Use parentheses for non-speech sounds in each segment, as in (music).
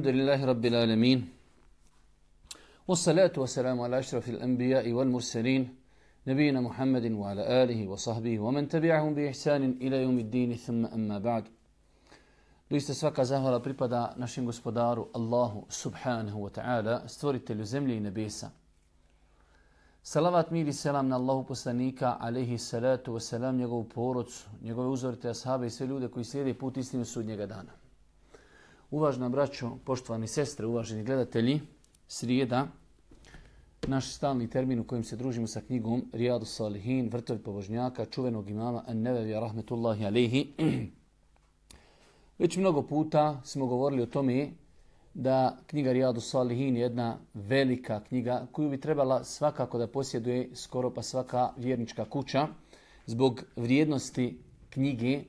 الحمد لله رب العالمين والصلاة والسلام على أشرف الأنبياء والمرسلين نبينا محمد وعلى آله وصحبه ومن تبعهم بإحسان إلى يوم الدين ثم أما بعد دويست سفاكا زهولا بريبادا نشين غسبدار الله سبحانه وتعالى ستوري تلو زملي نبيسا Salavat mir i selam na Allahu poslanika, alehi salatu wa selam, njegovu porodcu, njegove uzorite ashabe i sve ljude koji slijede put istinu sudnjega dana. Uvažna braćo, poštovani sestre, uvaženi gledatelji, srijeda, naš stalni termin u kojem se družimo sa knjigom Rijadu Salihin, vrtelj pobožnjaka, čuvenog imama An-Nevevija, rahmetullahi alaihi. (clears throat) Već mnogo puta smo govorili o tome da knjiga Rijadu Salihin je jedna velika knjiga koju bi trebala svakako da posjeduje skoro pa svaka vjernička kuća zbog vrijednosti knjige,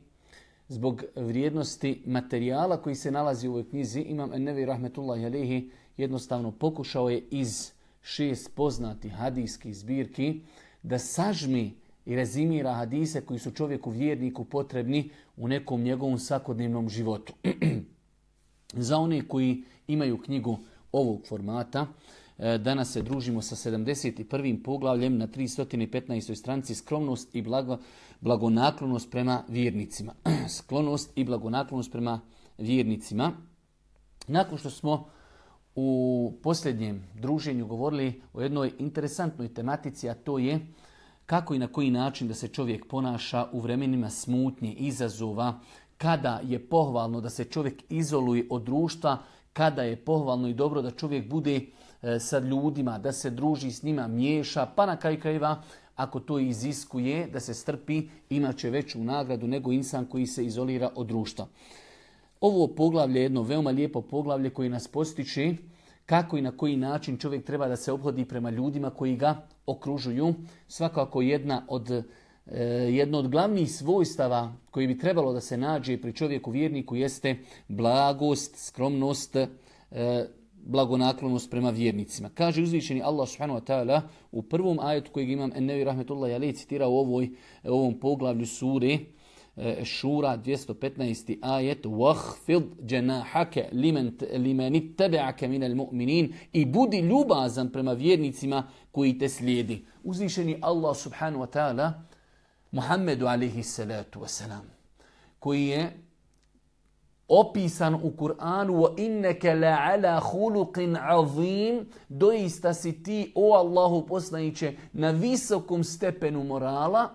zbog vrijednosti materijala koji se nalazi u ovoj knjizi. Imam Ennevi Rahmetullahi Alehi jednostavno pokušao je iz šest poznatih hadijskih zbirki da sažmi i rezimira hadise koji su čovjeku vjerniku potrebni u nekom njegovom svakodnevnom životu. (clears throat) Za one koji imaju knjigu ovog formata, e, danas se družimo sa 71. poglavljem na 315. stranci skromnost i blago, blagonaklonost prema vjernicima. (clears throat) Sklonost i blagonaklonost prema vjernicima. Nakon što smo u posljednjem druženju govorili o jednoj interesantnoj tematici, a to je kako i na koji način da se čovjek ponaša u vremenima smutnje, izazova, kada je pohvalno da se čovjek izoluje od društva, kada je pohvalno i dobro da čovjek bude e, sa ljudima, da se druži s njima, miješa, pa na kraju krajeva, ako to iziskuje da se strpi, imat će veću nagradu nego insan koji se izolira od društva. Ovo poglavlje je jedno veoma lijepo poglavlje koje nas postiče kako i na koji način čovjek treba da se obhodi prema ljudima koji ga okružuju. Svakako jedna od, e, jedno od glavnih svojstava koji bi trebalo da se nađe pri čovjeku vjerniku jeste blagost, skromnost, e, blagonaklonost prema vjernicima. Kaže uzvišeni Allah subhanahu wa ta'ala u prvom ajetu kojeg imam Ennevi rahmetullahi alaihi citira u ovoj, ovom poglavlju sure Šura 215. ajet وَحْفِضْ جَنَاحَكَ لِمَنِ اتَّبَعَكَ مِنَ الْمُؤْمِنِينَ I budi ljubazan prema vjernicima koji te slijedi. Uzvišeni Allah subhanahu wa ta'ala Muhammedu alaihi salatu wasalam koji je opisan u Kur'anu wa inneke la'ala huluqin azim doista si ti o Allahu poslaniće na visokom stepenu morala.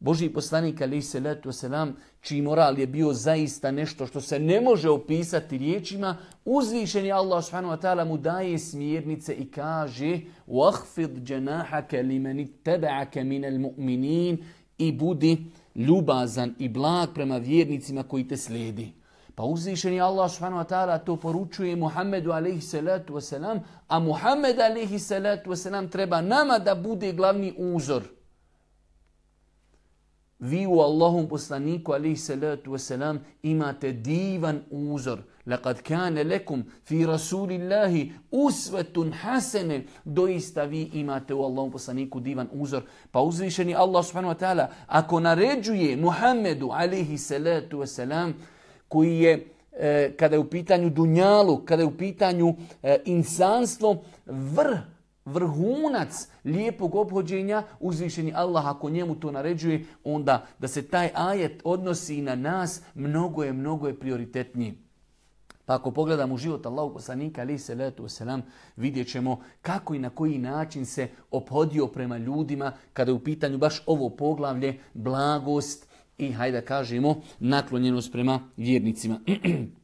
Boži poslanik ali se letu selam čiji moral je bio zaista nešto što se ne može opisati riječima uzvišen je Allah subhanahu wa ta'ala mu daje smjernice i kaže wahfid janahaka liman ittaba'aka min almu'minin i budi ljubazan i blag prema vjernicima koji te slijedi. Pa uzvišen je Allah subhanahu wa ta'ala to poručuje Muhammedu alaihi salatu wasalam, a Muhammed alaihi salatu wasalam treba nama da bude glavni uzor vi u Allahom poslaniku alaihi salatu wasalam imate divan uzor. Laqad kane lekum fi rasulillahi usvetun hasene. Doista vi imate u Allahom poslaniku divan uzor. Pa uzvišeni Allah subhanahu wa ta'ala ako naređuje Muhammedu alaihi salatu wasalam koji je e, kada je u pitanju dunjalu, kada je u pitanju e, insanstvo vrh vrhunac lijepog obhođenja, uzvišeni Allah ako njemu to naređuje, onda da se taj ajet odnosi na nas, mnogo je, mnogo je prioritetniji. Pa ako pogledamo život Allahu poslanika ali se letu wasalam, vidjet ćemo kako i na koji način se obhodio prema ljudima kada je u pitanju baš ovo poglavlje, blagost i hajde kažemo naklonjenost prema vjernicima. (clears throat)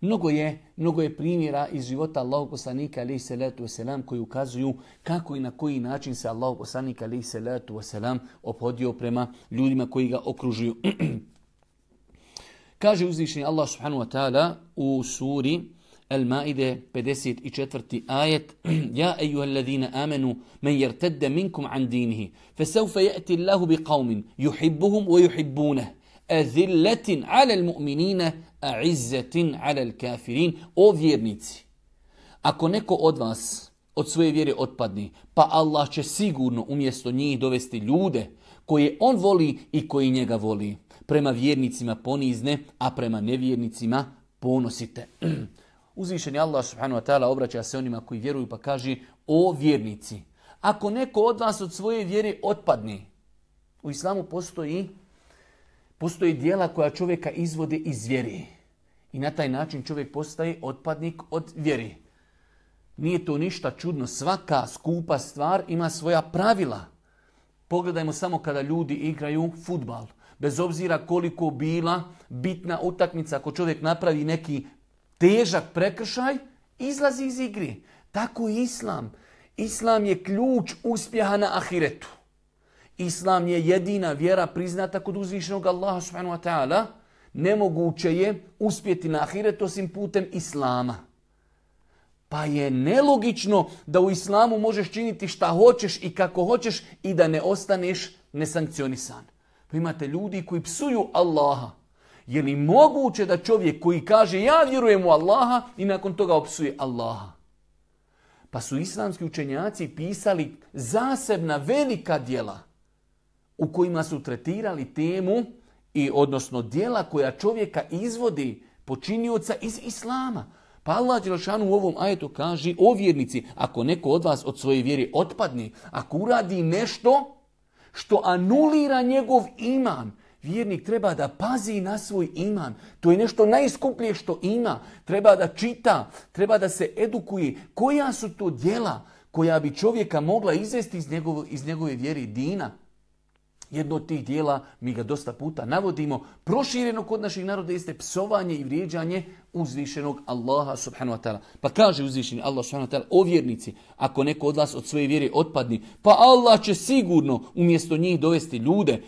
Mnogo je, mnogo je primjera iz života Allahog poslanika alaih salatu wasalam koji ukazuju kako i na koji način se Allahog poslanika alaih salatu wasalam ophodio prema ljudima koji ga okružuju. (clears throat) Kaže uzvišeni Allah subhanahu wa ta'ala u suri Al-Maide 54. ajet (clears throat) Ja ejuha alladhina amanu men jertedde minkum an dinihi fesaufa ja'ti Allahu bi qavmin yuhibbuhum wa yuhibbunah azilletin ala al-mu'minina a izzetin alel kafirin. O vjernici, ako neko od vas od svoje vjere otpadne, pa Allah će sigurno umjesto njih dovesti ljude koje on voli i koji njega voli. Prema vjernicima ponizne, a prema nevjernicima ponosite. (clears throat) Uzvišeni Allah subhanahu wa ta'ala obraća se onima koji vjeruju pa kaže o vjernici. Ako neko od vas od svoje vjere otpadne, u islamu postoji postoji dijela koja čovjeka izvode iz vjere. I na taj način čovjek postaje otpadnik od vjere. Nije to ništa čudno. Svaka skupa stvar ima svoja pravila. Pogledajmo samo kada ljudi igraju futbal. Bez obzira koliko bila bitna utakmica, ako čovjek napravi neki težak prekršaj, izlazi iz igri. Tako i islam. Islam je ključ uspjeha na ahiretu. Islam je jedina vjera priznata kod uzvišenog Allaha subhanahu wa ta'ala. Nemoguće je uspjeti na ahiretu osim putem Islama. Pa je nelogično da u islamu možeš činiti šta hoćeš i kako hoćeš i da ne ostaneš nesankcionisan. Pa imate ljudi koji psuju Allaha. Je li moguće da čovjek koji kaže ja vjerujem u Allaha i nakon toga opsuje Allaha? Pa su islamski učenjaci pisali zasebna velika djela u kojima su tretirali temu i odnosno djela koja čovjeka izvodi počinioca iz islama. Pa Allah Đelšanu u ovom ajetu kaže, o vjernici, ako neko od vas od svoje vjere otpadne, ako uradi nešto što anulira njegov iman, vjernik treba da pazi na svoj iman. To je nešto najskuplje što ima. Treba da čita, treba da se edukuje. Koja su to djela koja bi čovjeka mogla izvesti iz, njegov, iz njegove vjere dina? Jedno od tih dijela, mi ga dosta puta navodimo, prošireno kod naših naroda jeste psovanje i vrijeđanje uzvišenog Allaha subhanahu wa ta'ala. Pa kaže uzvišeni Allah subhanahu wa ta'ala, o vjernici, ako neko od vas od svoje vjere otpadni, pa Allah će sigurno umjesto njih dovesti ljude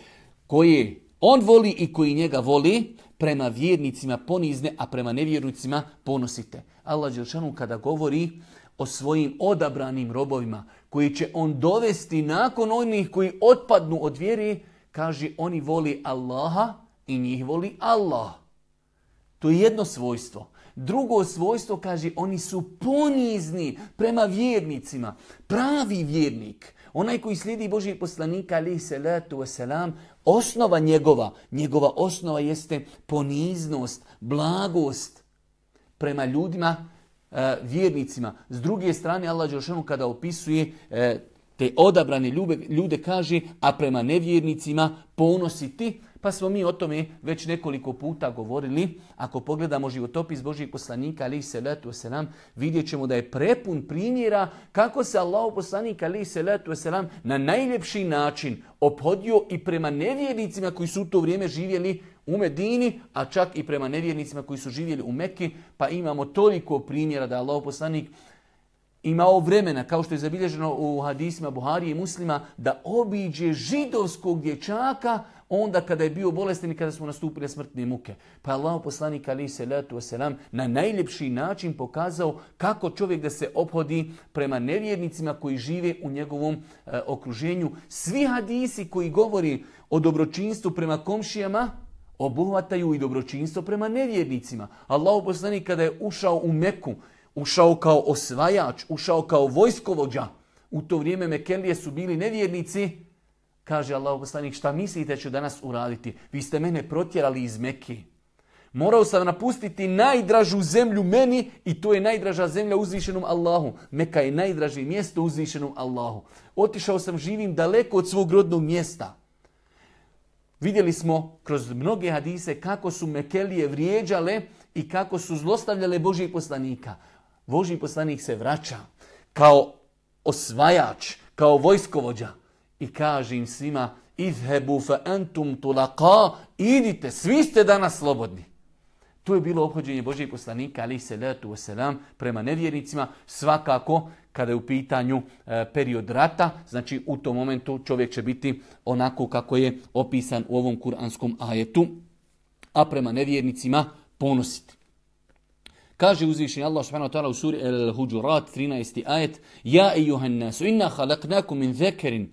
koje on voli i koji njega voli, prema vjernicima ponizne, a prema nevjernicima ponosite. Allah Đelšanu kada govori o svojim odabranim robovima, koji će on dovesti nakon onih koji otpadnu od vjeri, kaže oni voli Allaha i njih voli Allah. To je jedno svojstvo. Drugo svojstvo kaže oni su ponizni prema vjernicima. Pravi vjernik, onaj koji slijedi Božih poslanika ali salatu wasalam, osnova njegova, njegova osnova jeste poniznost, blagost prema ljudima E, vjernicima. S druge strane, Allah Đelšanu kada opisuje e, te odabrane ljude, ljude kaže, a prema nevjernicima ponositi, pa smo mi o tome već nekoliko puta govorili. Ako pogledamo životopis Božih poslanika, ali se letu selam, vidjet ćemo da je prepun primjera kako se Allah poslanik, ali se letu selam, na najljepši način ophodio i prema nevjernicima koji su u to vrijeme živjeli u Medini, a čak i prema nevjernicima koji su živjeli u Mekki, pa imamo toliko primjera da je Allah poslanik imao vremena, kao što je zabilježeno u hadisima Buhari i muslima, da obiđe židovskog dječaka onda kada je bio bolestan i kada smo nastupile smrtne muke. Pa je Allah poslanik ali se wasalam, na najljepši način pokazao kako čovjek da se ophodi prema nevjernicima koji žive u njegovom e, okruženju. Svi hadisi koji govori o dobročinstvu prema komšijama, obuhvataju i dobročinstvo prema nevjernicima. Allah poslanik kada je ušao u Meku, ušao kao osvajač, ušao kao vojskovođa, u to vrijeme Mekelije su bili nevjernici, kaže Allah poslanik, šta mislite ću danas uraditi? Vi ste mene protjerali iz Mekke. Morao sam napustiti najdražu zemlju meni i to je najdraža zemlja uzvišenom Allahu. Meka je najdraži mjesto uzvišenom Allahu. Otišao sam živim daleko od svog rodnog mjesta. Vidjeli smo kroz mnoge hadise kako su Mekelije vrijeđale i kako su zlostavljale Božih poslanika. Božji poslanik se vraća kao osvajač, kao vojskovođa i kaže im svima idhebu fa antum tulaqa, idite, svi ste danas slobodni. To je bilo obhođenje Božijeg poslanika, ali se letu wasalam, prema nevjernicima, svakako kada je u pitanju e, period rata, znači u tom momentu čovjek će biti onako kako je opisan u ovom kuranskom ajetu, a prema nevjernicima ponositi. Kaže uzvišeni Allah subhanahu wa ta'ala u suri Al-Hujurat 13. ajet Ja ejuhan nasu, inna halaknakum min zekerin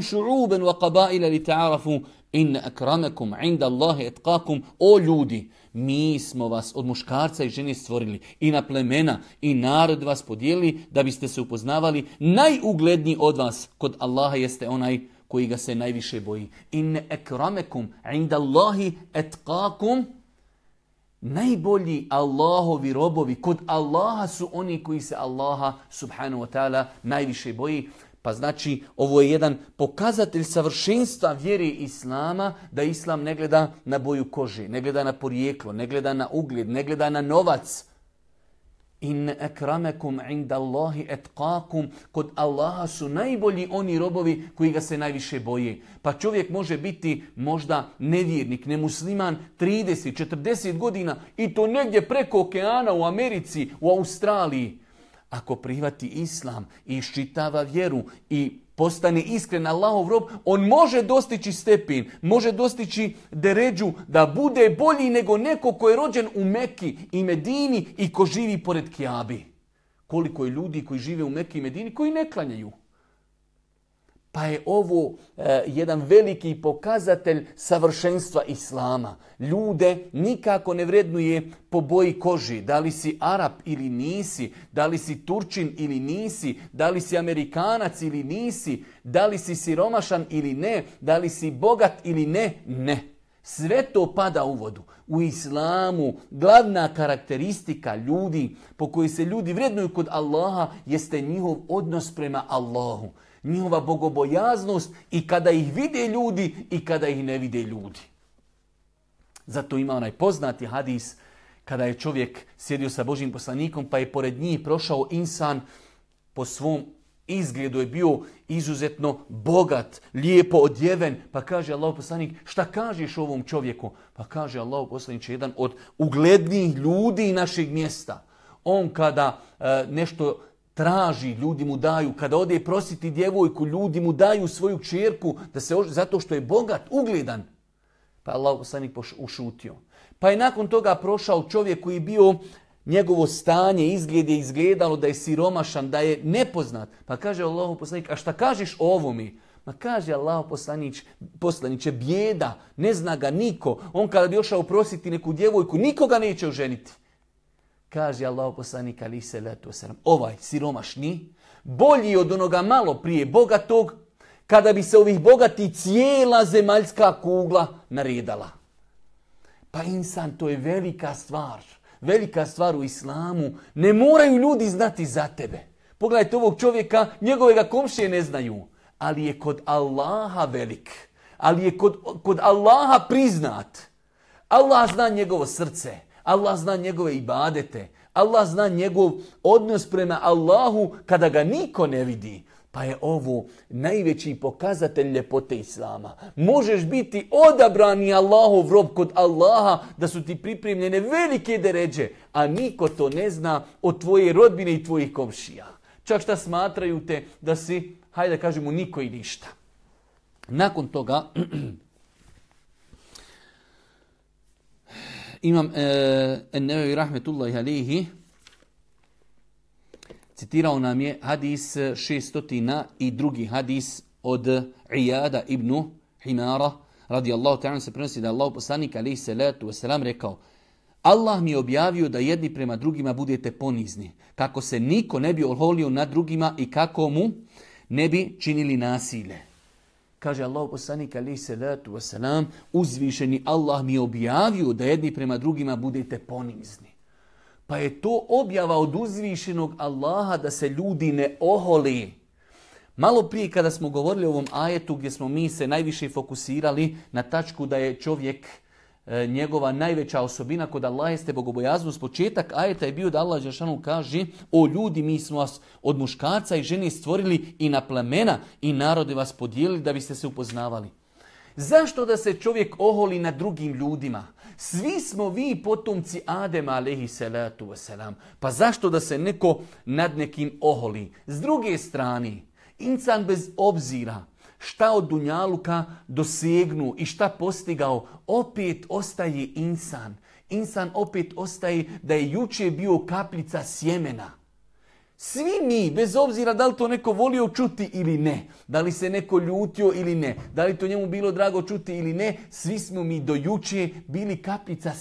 šu'uben wa qabaila li ta'arafu inna akramakum inda Allahi etqakum. O ljudi, mi smo vas od muškarca i žene stvorili i na plemena i narod vas podijeli da biste se upoznavali. Najugledniji od vas kod Allaha jeste onaj koji ga se najviše boji. Inne ekramekum inda Allahi etqakum najbolji Allahovi robovi, kod Allaha su oni koji se Allaha subhanahu wa ta'ala najviše boji. Pa znači ovo je jedan pokazatelj savršenstva vjere Islama da Islam ne gleda na boju kože, ne gleda na porijeklo, ne gleda na ugled, ne gleda na novac. In ekramekum inda Allahi. Kod Allaha su najbolji oni robovi koji ga se najviše boje. Pa čovjek može biti možda nevjernik, nemusliman 30, 40 godina i to negdje preko okeana u Americi, u Australiji. Ako prihvati islam i iščitava vjeru i postane iskren Allahov rob, on može dostići stepin, može dostići deređu da bude bolji nego neko ko je rođen u Meki i Medini i ko živi pored Kijabi. Koliko je ljudi koji žive u Meki i Medini koji ne klanjaju. Pa je ovo e, jedan veliki pokazatelj savršenstva Islama. Ljude nikako ne vrednuje po boji koži. Da li si Arap ili nisi, da li si Turčin ili nisi, da li si Amerikanac ili nisi, da li si siromašan ili ne, da li si bogat ili ne, ne. Sve to pada u vodu. U islamu glavna karakteristika ljudi po kojoj se ljudi vrednuju kod Allaha jeste njihov odnos prema Allahu njihova bogobojaznost i kada ih vide ljudi i kada ih ne vide ljudi. Zato ima onaj poznati hadis kada je čovjek sjedio sa Božim poslanikom pa je pored njih prošao insan po svom izgledu je bio izuzetno bogat, lijepo odjeven, pa kaže Allah poslanik, šta kažeš ovom čovjeku? Pa kaže Allah poslanik, jedan od uglednijih ljudi našeg mjesta. On kada e, nešto traži, ljudi mu daju, kada ode prositi djevojku, ljudi mu daju svoju čerku, da se zato što je bogat, ugledan. Pa Allah poslanik ušutio. Pa je nakon toga prošao čovjek koji je bio njegovo stanje, izgled je izgledalo da je siromašan, da je nepoznat. Pa kaže Allah poslanik, a šta kažeš o ovome? Ma kaže Allah poslanić, poslaniće, bijeda, ne zna ga niko. On kada bi ošao prositi neku djevojku, nikoga neće oženiti. Kaže Allah poslanik ali se letu ovaj siromašni, bolji od onoga malo prije bogatog, kada bi se ovih bogati cijela zemaljska kugla naredala. Pa insan, to je velika stvar. Velika stvar u islamu. Ne moraju ljudi znati za tebe. Pogledajte ovog čovjeka, njegove ga komšije ne znaju. Ali je kod Allaha velik. Ali je kod, kod Allaha priznat. Allah zna njegovo srce. Allah zna njegove ibadete. Allah zna njegov odnos prema Allahu kada ga niko ne vidi. Pa je ovo najveći pokazatelj ljepote Islama. Možeš biti odabrani Allahov rob kod Allaha da su ti pripremljene velike deređe, a niko to ne zna od tvoje rodbine i tvojih komšija. Čak šta smatraju te da si, hajde da kažemo, niko i ništa. Nakon toga, (clears throat) Imam e, Ennevevi rahmetullahi alihi citirao nam je hadis šestotina i drugi hadis od Iyada ibn Himara radijallahu ta'ala se prenosi da Allah poslanik alihi salatu wasalam rekao Allah mi je objavio da jedni prema drugima budete ponizni, kako se niko ne bi oholio nad drugima i kako mu ne bi činili nasilje. Kaže Allah poslanik ali salatu wasalam, uzvišeni Allah mi je objavio da jedni prema drugima budete ponizni. Pa je to objava od uzvišenog Allaha da se ljudi ne oholi. Malo prije kada smo govorili o ovom ajetu gdje smo mi se najviše fokusirali na tačku da je čovjek njegova najveća osobina kod Allaha jeste bogobojaznost. Početak ajeta je bio da Allah Žešanu kaže o ljudi mi smo vas od muškarca i žene stvorili i na plemena i narode vas podijelili da biste se upoznavali. Zašto da se čovjek oholi na drugim ljudima? Svi smo vi potomci Adema alaihi salatu wasalam. Pa zašto da se neko nad nekim oholi? S druge strane, insan bez obzira šta od Dunjaluka dosegnu i šta postigao, opet ostaje insan. Insan opet ostaje da je juče bio kapljica sjemena. Svi mi, bez obzira da li to neko volio čuti ili ne, da li se neko ljutio ili ne, da li to njemu bilo drago čuti ili ne, svi smo mi do juče bili kapljica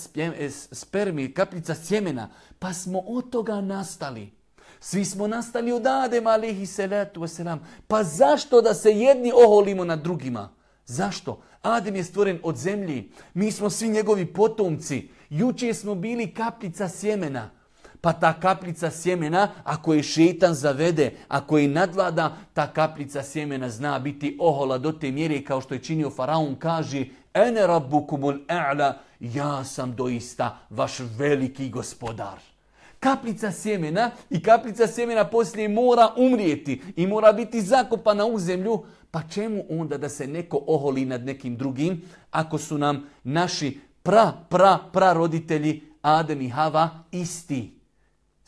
spermi, kapljica sjemena, pa smo od toga nastali. Svi smo nastali od Adem, alihi salatu wasalam. Pa zašto da se jedni oholimo nad drugima? Zašto? Adem je stvoren od zemlji. Mi smo svi njegovi potomci. Juče smo bili kaplica sjemena. Pa ta kaplica sjemena, ako je šetan zavede, ako je nadvlada, ta kaplica sjemena zna biti ohola do te mjere kao što je činio Faraon, kaže Ene rabbukumul a'la, ja sam doista vaš veliki gospodar. Kaplica sjemena i kaplica sjemena poslije mora umrijeti i mora biti zakopana u zemlju. Pa čemu onda da se neko oholi nad nekim drugim ako su nam naši pra, pra, pra roditelji Adem i Hava isti?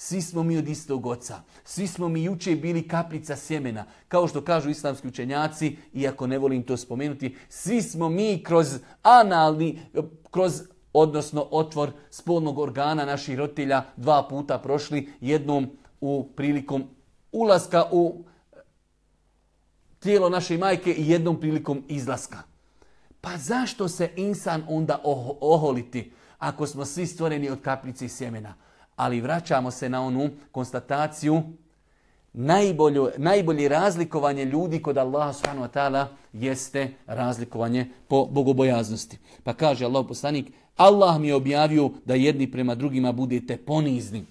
Svi smo mi od istog oca. Svi smo mi juče bili kaplica sjemena. Kao što kažu islamski učenjaci, iako ne volim to spomenuti, svi smo mi kroz analni, kroz odnosno otvor spolnog organa naših roditelja dva puta prošli, jednom u prilikom ulaska u tijelo naše majke i jednom prilikom izlaska. Pa zašto se insan onda oholiti ako smo svi stvoreni od kaplice i sjemena? Ali vraćamo se na onu konstataciju najbolje, najbolje razlikovanje ljudi kod Allaha subhanahu wa ta'ala jeste razlikovanje po bogobojaznosti. Pa kaže Allah poslanik, Allah mi je objavio da jedni prema drugima budete ponizni.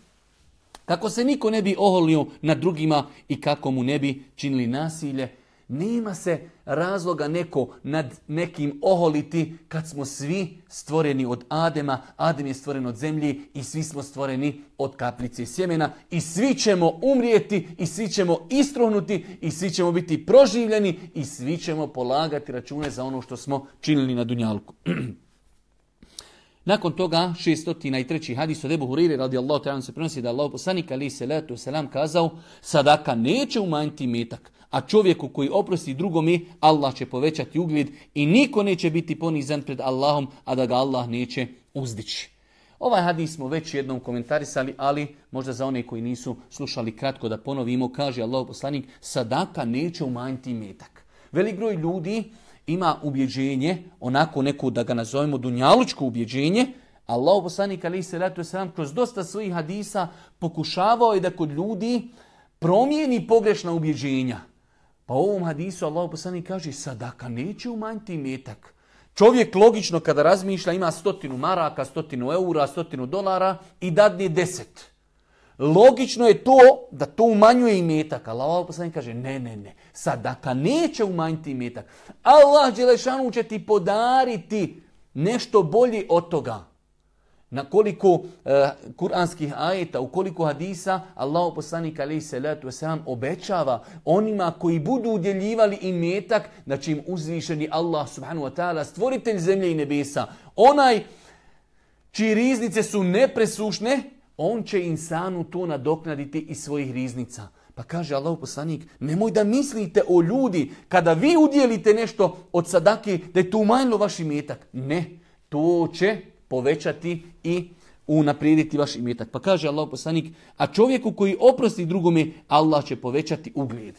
Kako se niko ne bi oholio nad drugima i kako mu ne bi činili nasilje, nema se razloga neko nad nekim oholiti kad smo svi stvoreni od Adema, Adem je stvoren od zemlji i svi smo stvoreni od kaplice sjemena i svi ćemo umrijeti i svi ćemo istruhnuti i svi ćemo biti proživljeni i svi ćemo polagati račune za ono što smo činili na Dunjalku. (clears throat) Nakon toga, 603. hadis od Ebu Hurire radijallahu ta'ala se prenosi da Allah poslanik ali se letu selam kazao sadaka neće umanjiti metak, a čovjeku koji oprosti drugome, Allah će povećati ugled i niko neće biti ponizan pred Allahom, a da ga Allah neće uzdići. Ovaj hadis smo već jednom komentarisali, ali možda za one koji nisu slušali kratko da ponovimo, kaže Allah poslanik, sadaka neće umanjiti metak. Velik broj ljudi ima ubjeđenje, onako neku da ga nazovemo dunjalučko ubjeđenje, Allah poslanik ali se ratu sam kroz dosta svojih hadisa pokušavao je da kod ljudi promijeni pogrešna ubjeđenja. Pa u ovom hadisu Allah poslanik kaže sadaka neće umanjiti metak. Čovjek logično kada razmišlja ima stotinu maraka, stotinu eura, stotinu dolara i dadne deset. Logično je to da to umanjuje imetak. Allah Allah poslanik kaže ne, ne, ne. Sadaka neće umanjiti imetak. Allah Đelešanu će ti podariti nešto bolje od toga. Na koliko uh, kuranskih ajeta, u koliko hadisa, Allah poslanik alaih salatu wasalam obećava onima koji budu udjeljivali imetak, da će im uzvišeni Allah subhanahu wa ta'ala, stvoritelj zemlje i nebesa, onaj čiji riznice su nepresušne, on će insanu to nadoknaditi iz svojih riznica. Pa kaže Allah poslanik, nemoj da mislite o ljudi, kada vi udjelite nešto od sadake, da je to umanjilo vaš imetak. Ne, to će povećati i unaprijediti vaš imetak. Pa kaže Allah poslanik, a čovjeku koji oprosti drugome, Allah će povećati ugled.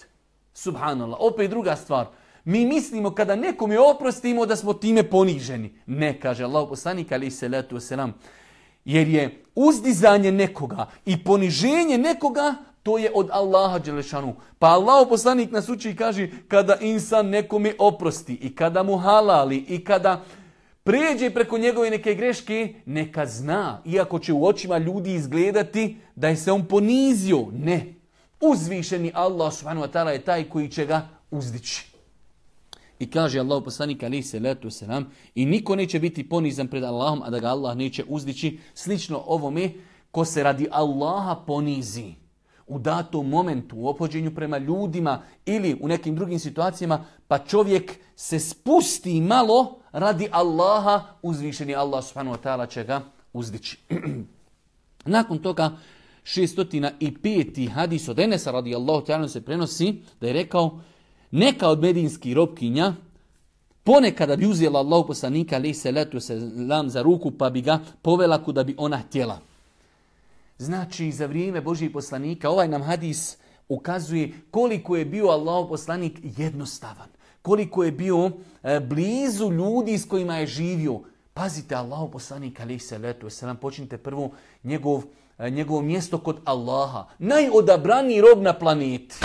Subhanallah. Opet druga stvar. Mi mislimo kada nekome oprostimo da smo time poniženi. Ne, kaže Allah poslanik, ali se letu selam. Jer je uzdizanje nekoga i poniženje nekoga, to je od Allaha Đelešanu. Pa Allah poslanik nas uči i kaže kada insan nekome oprosti i kada mu halali i kada pređe preko njegove neke greške, neka zna, iako će u očima ljudi izgledati da je se on ponizio. Ne. Uzvišeni Allah subhanahu wa ta'ala je taj koji će ga uzdići. I kaže Allah poslanik ali se letu selam i niko neće biti ponizan pred Allahom, a da ga Allah neće uzdići. Slično ovome ko se radi Allaha ponizi u datom momentu, u opođenju prema ljudima ili u nekim drugim situacijama, pa čovjek se spusti malo radi Allaha, uzvišeni Allah subhanahu wa ta'ala će ga uzdići. (clears throat) Nakon toga 605. hadis od Enesa radijallahu ta'ala se prenosi da je rekao neka od medinskih robkinja ponekada bi uzela Allah poslanika ali se letu se za ruku pa bi ga povela kuda bi ona htjela. Znači za vrijeme Božih poslanika ovaj nam hadis ukazuje koliko je bio Allah poslanik jednostavan. Koliko je bio e, blizu ljudi s kojima je živio. Pazite, Allah poslanik ali se letu se nam počnite prvo njegov, e, njegovo mjesto kod Allaha. Najodabraniji rob na planeti.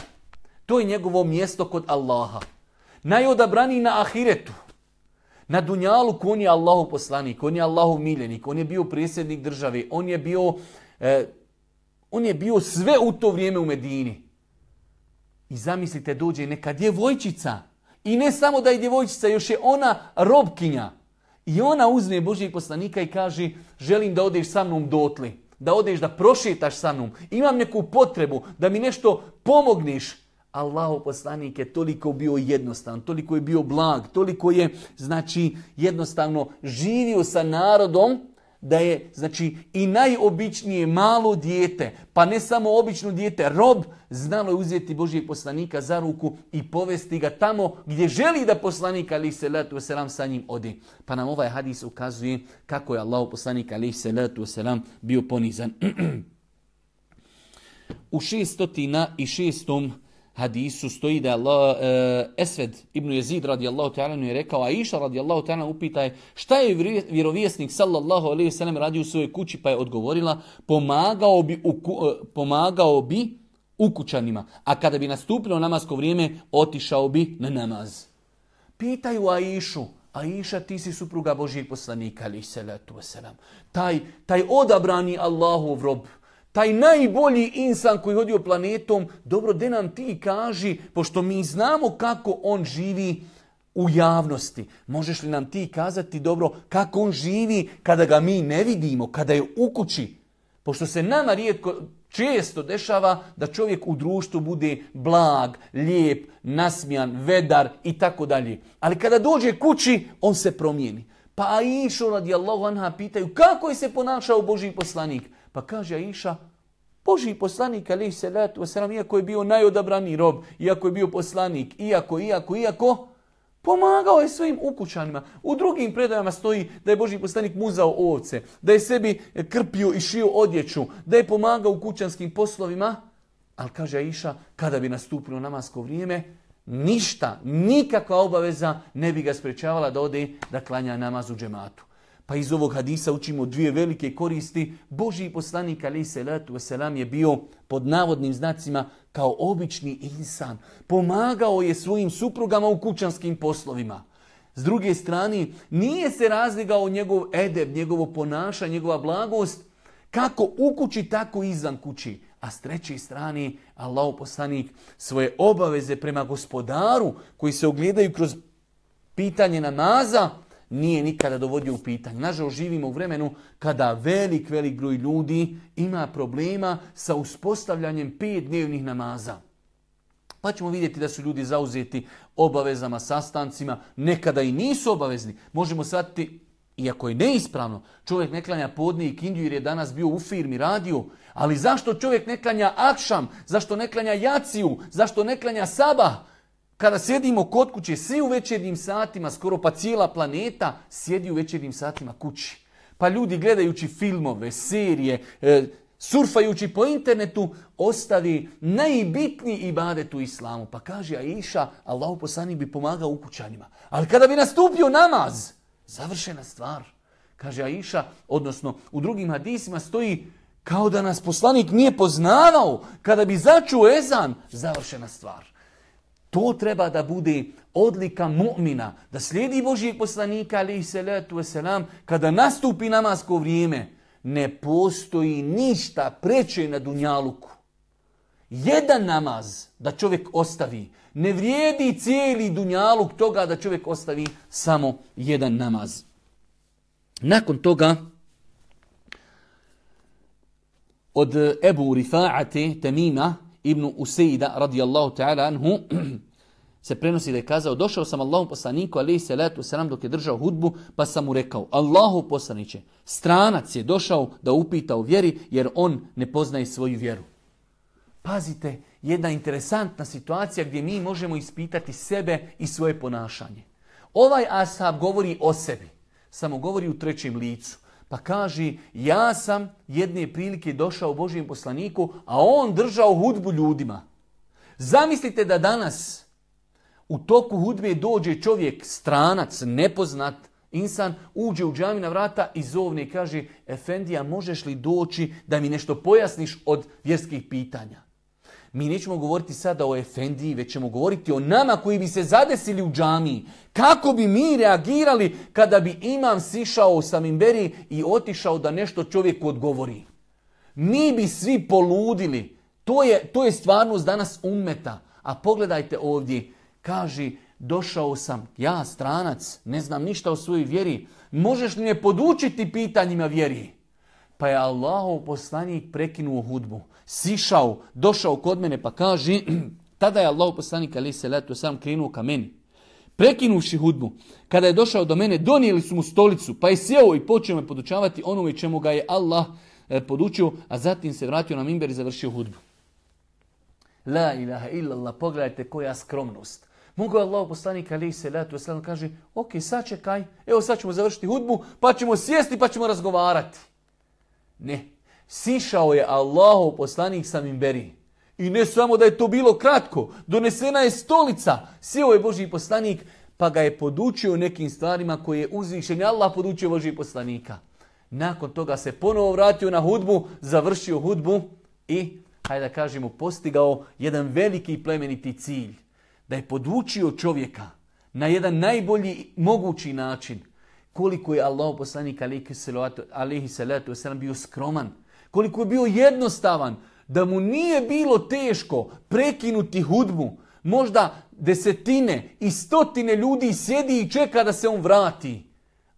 To je njegovo mjesto kod Allaha. Najodabraniji na ahiretu. Na Dunjalu on je Allahu poslanik, on je Allahu miljenik, on je bio predsjednik države, on je bio, e, on je bio sve u to vrijeme u Medini. I zamislite, dođe neka djevojčica. I ne samo da je djevojčica, još je ona robkinja. I ona uzme Božijeg poslanika i kaže, želim da odeš sa mnom dotli. Da odeš da prošetaš sa mnom. Imam neku potrebu da mi nešto pomogneš. Allahu poslanik je toliko bio jednostavan, toliko je bio blag, toliko je znači jednostavno živio sa narodom da je znači i najobičnije malo dijete, pa ne samo obično dijete, rob, znalo je uzeti Božijeg poslanika za ruku i povesti ga tamo gdje želi da poslanik ali se letu selam sa njim odi. Pa nam ovaj hadis ukazuje kako je Allahu poslanik ali se letu selam bio ponizan. (clears throat) U šestotina i šestom hadisu stoji da je Allah, uh, Esved ibn Jezid radijallahu ta'ala je rekao, a Iša radijallahu ta'ala upitaj šta je vjerovjesnik sallallahu alaihi sallam radio u svojoj kući pa je odgovorila pomagao bi, u, uh, pomagao bi ukućanima, a kada bi nastupilo namasko vrijeme otišao bi na namaz. Pitaju Aišu, Aisha, ti si supruga Božijeg poslanika, ali salatu wasalam. Taj, taj odabrani Allahov rob, taj najbolji insan koji hodio planetom, dobro, de nam ti kaži, pošto mi znamo kako on živi u javnosti. Možeš li nam ti kazati, dobro, kako on živi kada ga mi ne vidimo, kada je u kući? Pošto se nama rijetko, često dešava da čovjek u društvu bude blag, lijep, nasmijan, vedar i tako dalje. Ali kada dođe kući, on se promijeni. Pa Aisha radijallahu anha pitaju kako je se ponašao Boži poslanik. Pa kaže Aisha, Boži poslanik, ali se letu wasalam, iako je bio najodabrani rob, iako je bio poslanik, iako, iako, iako, pomagao je svojim ukućanima. U drugim predajama stoji da je Boži poslanik muzao ovce, da je sebi krpio i šio odjeću, da je pomagao u kućanskim poslovima. Ali kaže Aisha, kada bi nastupilo namasko vrijeme, ništa, nikakva obaveza ne bi ga sprečavala da ode da klanja namaz u džematu. Pa iz ovog hadisa učimo dvije velike koristi. Božji poslanik alaih salatu wasalam je bio pod navodnim znacima kao obični insan. Pomagao je svojim suprugama u kućanskim poslovima. S druge strane, nije se razligao njegov edeb, njegovo ponašanje, njegova blagost, kako u kući, tako i izvan kući. A s treće strane, Allah poslanik svoje obaveze prema gospodaru, koji se ogledaju kroz pitanje namaza, nije nikada dovodio u pitanje. Nažalost, živimo u vremenu kada velik, velik broj ljudi ima problema sa uspostavljanjem pet dnevnih namaza. Pa ćemo vidjeti da su ljudi zauzeti obavezama, sastancima, nekada i nisu obavezni. Možemo shvatiti, iako je neispravno, čovjek ne klanja podne i kindiju jer je danas bio u firmi, radio, ali zašto čovjek ne klanja akšam, zašto ne klanja jaciju, zašto ne klanja sabah, kada sjedimo kod kuće, svi u večernjim satima, skoro pa cijela planeta sjedi u večernjim satima kući. Pa ljudi gledajući filmove, serije, e, surfajući po internetu, ostavi najbitniji ibadet u islamu. Pa kaže Aisha, Allah poslanik bi pomagao ukućanima. Ali kada bi nastupio namaz, završena stvar. Kaže Aisha, odnosno u drugim hadisima stoji kao da nas poslanik nije poznavao. Kada bi začuo ezan, završena stvar. To treba da bude odlika mu'mina, da slijedi Božijeg poslanika, ali salatu wasalam, kada nastupi namasko vrijeme, ne postoji ništa preče na dunjaluku. Jedan namaz da čovjek ostavi, ne vrijedi cijeli dunjaluk toga da čovjek ostavi samo jedan namaz. Nakon toga, od Ebu Rifa'ate Temima, ibn Usejda radijallahu ta'ala anhu (clears throat) se prenosi da je kazao došao sam Allahom poslaniku alaihi salatu wasalam dok je držao hudbu pa sam mu rekao Allahu poslaniće stranac je došao da upita o vjeri jer on ne poznaje svoju vjeru. Pazite, jedna interesantna situacija gdje mi možemo ispitati sebe i svoje ponašanje. Ovaj ashab govori o sebi, samo govori u trećem licu. Pa kaže, ja sam jedne prilike došao Božijem poslaniku, a on držao hudbu ljudima. Zamislite da danas u toku hudbe dođe čovjek, stranac, nepoznat, insan, uđe u džamina vrata i zovne i kaže, Efendija, možeš li doći da mi nešto pojasniš od vjerskih pitanja? Mi nećemo govoriti sada o Efendiji, već ćemo govoriti o nama koji bi se zadesili u džamiji. Kako bi mi reagirali kada bi imam sišao sa mimberi i otišao da nešto čovjeku odgovori. Mi bi svi poludili. To je, to je stvarnost danas ummeta. A pogledajte ovdje, kaži, došao sam, ja stranac, ne znam ništa o svojoj vjeri, možeš li me podučiti pitanjima vjeri? Pa je Allahov poslanik prekinuo hudbu, sišao, došao kod mene pa kaže, (clears throat) tada je Allahov poslanik ali se leto sam krenuo ka meni. Prekinuši hudbu, kada je došao do mene, donijeli su mu stolicu, pa je sjeo i počeo me podučavati onome čemu ga je Allah e, podučio, a zatim se vratio na mimber i završio hudbu. La ilaha illallah, pogledajte koja skromnost. Mogu Allah poslanik ali se letu wasalam kaže, ok, sačekaj, evo sad ćemo završiti hudbu, pa ćemo sjesti pa ćemo razgovarati. Ne, sišao je Allahov poslanik sa mimberi. I ne samo da je to bilo kratko, donesena je stolica, sjeo je Boži poslanik, pa ga je podučio nekim stvarima koje je uzvišen Allah podučio Boži poslanika. Nakon toga se ponovo vratio na hudbu, završio hudbu i, hajde da kažemo, postigao jedan veliki plemeniti cilj da je podučio čovjeka na jedan najbolji mogući način koliko je Allah poslanik alihi salatu wasalam bio skroman, koliko je bio jednostavan, da mu nije bilo teško prekinuti hudbu. Možda desetine i stotine ljudi sjedi i čeka da se on vrati.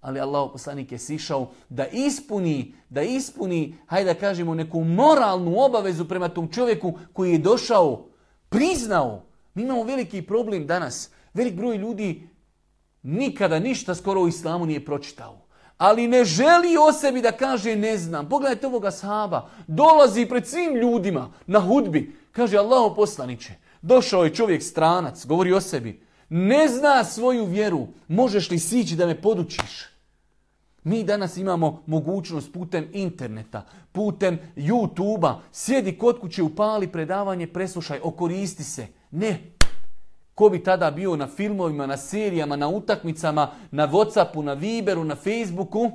Ali Allah poslanik je sišao da ispuni, da ispuni, hajde da kažemo, neku moralnu obavezu prema tom čovjeku koji je došao, priznao mi imamo veliki problem danas. Velik broj ljudi nikada ništa skoro u islamu nije pročitao. Ali ne želi o sebi da kaže ne znam. Pogledajte ovoga sahaba. Dolazi pred svim ljudima na hudbi. Kaže Allaho poslaniće. Došao je čovjek stranac. Govori o sebi. Ne zna svoju vjeru. Možeš li sići da me podučiš? Mi danas imamo mogućnost putem interneta, putem YouTube-a. Sjedi kod kuće, upali predavanje, preslušaj, okoristi se. Ne. Ko bi tada bio na filmovima, na serijama, na utakmicama, na Whatsappu, na Viberu, na Facebooku?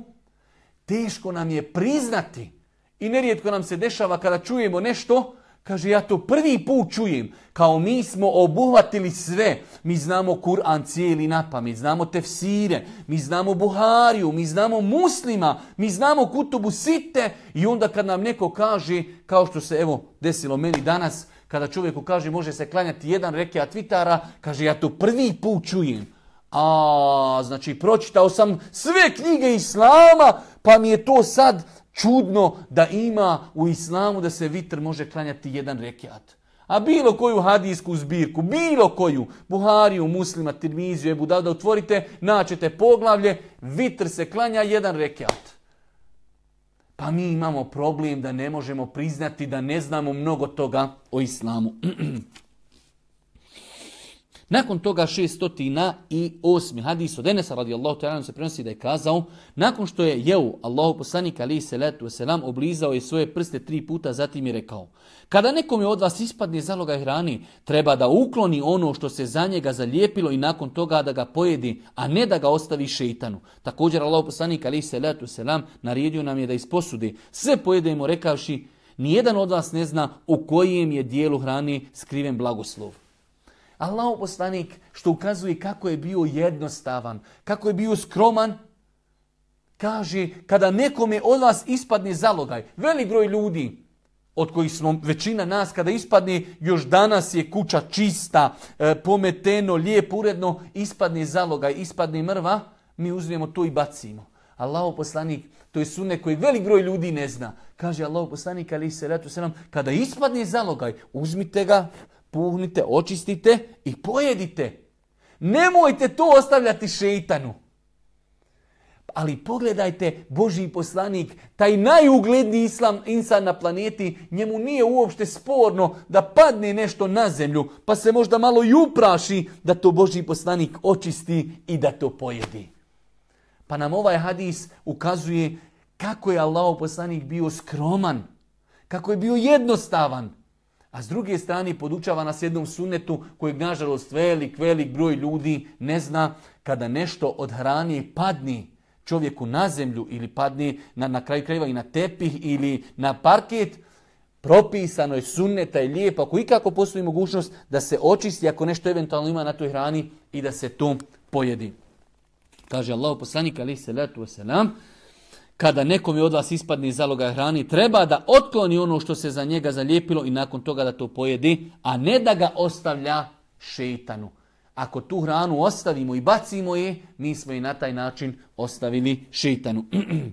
Teško nam je priznati. I nerijetko nam se dešava kada čujemo nešto, kaže ja to prvi put čujem. Kao mi smo obuhvatili sve. Mi znamo Kur'an cijeli na mi znamo tefsire, mi znamo Buhariju, mi znamo muslima, mi znamo kutubu site i onda kad nam neko kaže, kao što se evo desilo meni danas, kada čovjeku kaže može se klanjati jedan rekiat vitara, kaže ja to prvi put čujem. A, znači pročitao sam sve knjige Islama, pa mi je to sad čudno da ima u Islamu da se vitr može klanjati jedan rekiat. A bilo koju hadijsku zbirku, bilo koju, Buhariju, muslima, Tirmiziju, Ebu da otvorite, naćete poglavlje, vitr se klanja jedan rekiat. Pa mi imamo problem da ne možemo priznati da ne znamo mnogo toga o islamu. (clears throat) Nakon toga šestotina i osmi hadis od Enesa radijallahu ta'ala se prenosi da je kazao nakon što je jeu Allahu poslanik ali se letu selam oblizao je svoje prste tri puta zatim je rekao kada nekom je od vas ispadne zaloga hrani treba da ukloni ono što se za njega zalijepilo i nakon toga da ga pojedi a ne da ga ostavi šeitanu. Također Allahu poslanik ali se letu selam naredio nam je da isposudi sve pojedemo rekavši nijedan od vas ne zna u kojem je dijelu hrane skriven blagoslov. Allah poslanik što ukazuje kako je bio jednostavan, kako je bio skroman, kaže kada nekome od vas ispadne zalogaj, velik broj ljudi od kojih smo većina nas kada ispadne još danas je kuća čista, e, pometeno, lijep, uredno, ispadne zalogaj, ispadne mrva, mi uzmemo to i bacimo. Allah poslanik, to je sunne koji velik broj ljudi ne zna. Kaže Allah poslanik, ali se ratu se nam, kada ispadne zalogaj, uzmite ga, puhnite, očistite i pojedite. Nemojte to ostavljati šeitanu. Ali pogledajte, Boži poslanik, taj najugledniji islam insan na planeti, njemu nije uopšte sporno da padne nešto na zemlju, pa se možda malo i upraši da to Boži poslanik očisti i da to pojedi. Pa nam ovaj hadis ukazuje kako je Allah poslanik bio skroman, kako je bio jednostavan, a s druge strane podučava nas jednom sunetu kojeg nažalost velik, velik broj ljudi ne zna kada nešto od hrane padni čovjeku na zemlju ili padne na, na kraju krajeva i na tepih ili na parket, propisano je sunneta i lijepo, ako ikako postoji mogućnost da se očisti ako nešto eventualno ima na toj hrani i da se to pojedi. Kaže Allah poslanik alaih salatu wasalam, kada nekom je od vas ispadne iz zaloga hrani, treba da otkloni ono što se za njega zalijepilo i nakon toga da to pojedi, a ne da ga ostavlja šeitanu. Ako tu hranu ostavimo i bacimo je, mi smo i na taj način ostavili šeitanu. (clears throat)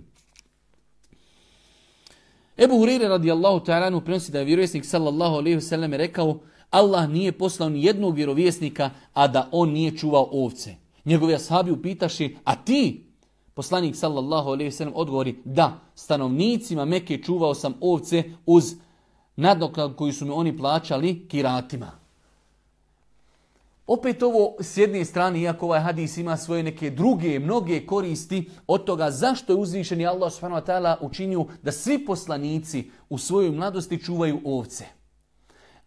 Ebu Hurire radijallahu ta'ala prenosi da je vjerovjesnik sallallahu alaihi sallam rekao Allah nije poslao ni jednog vjerovjesnika, a da on nije čuvao ovce. Njegovi ashabi upitaši, a ti? Poslanik sallallahu alaihi sallam odgovori, da, stanovnicima Meke čuvao sam ovce uz nadoknad koju su mi oni plaćali kiratima. Opet ovo s jedne strane, iako ovaj hadis ima svoje neke druge, mnoge koristi od toga zašto je uzvišeni Allah subhanahu učinio da svi poslanici u svojoj mladosti čuvaju ovce.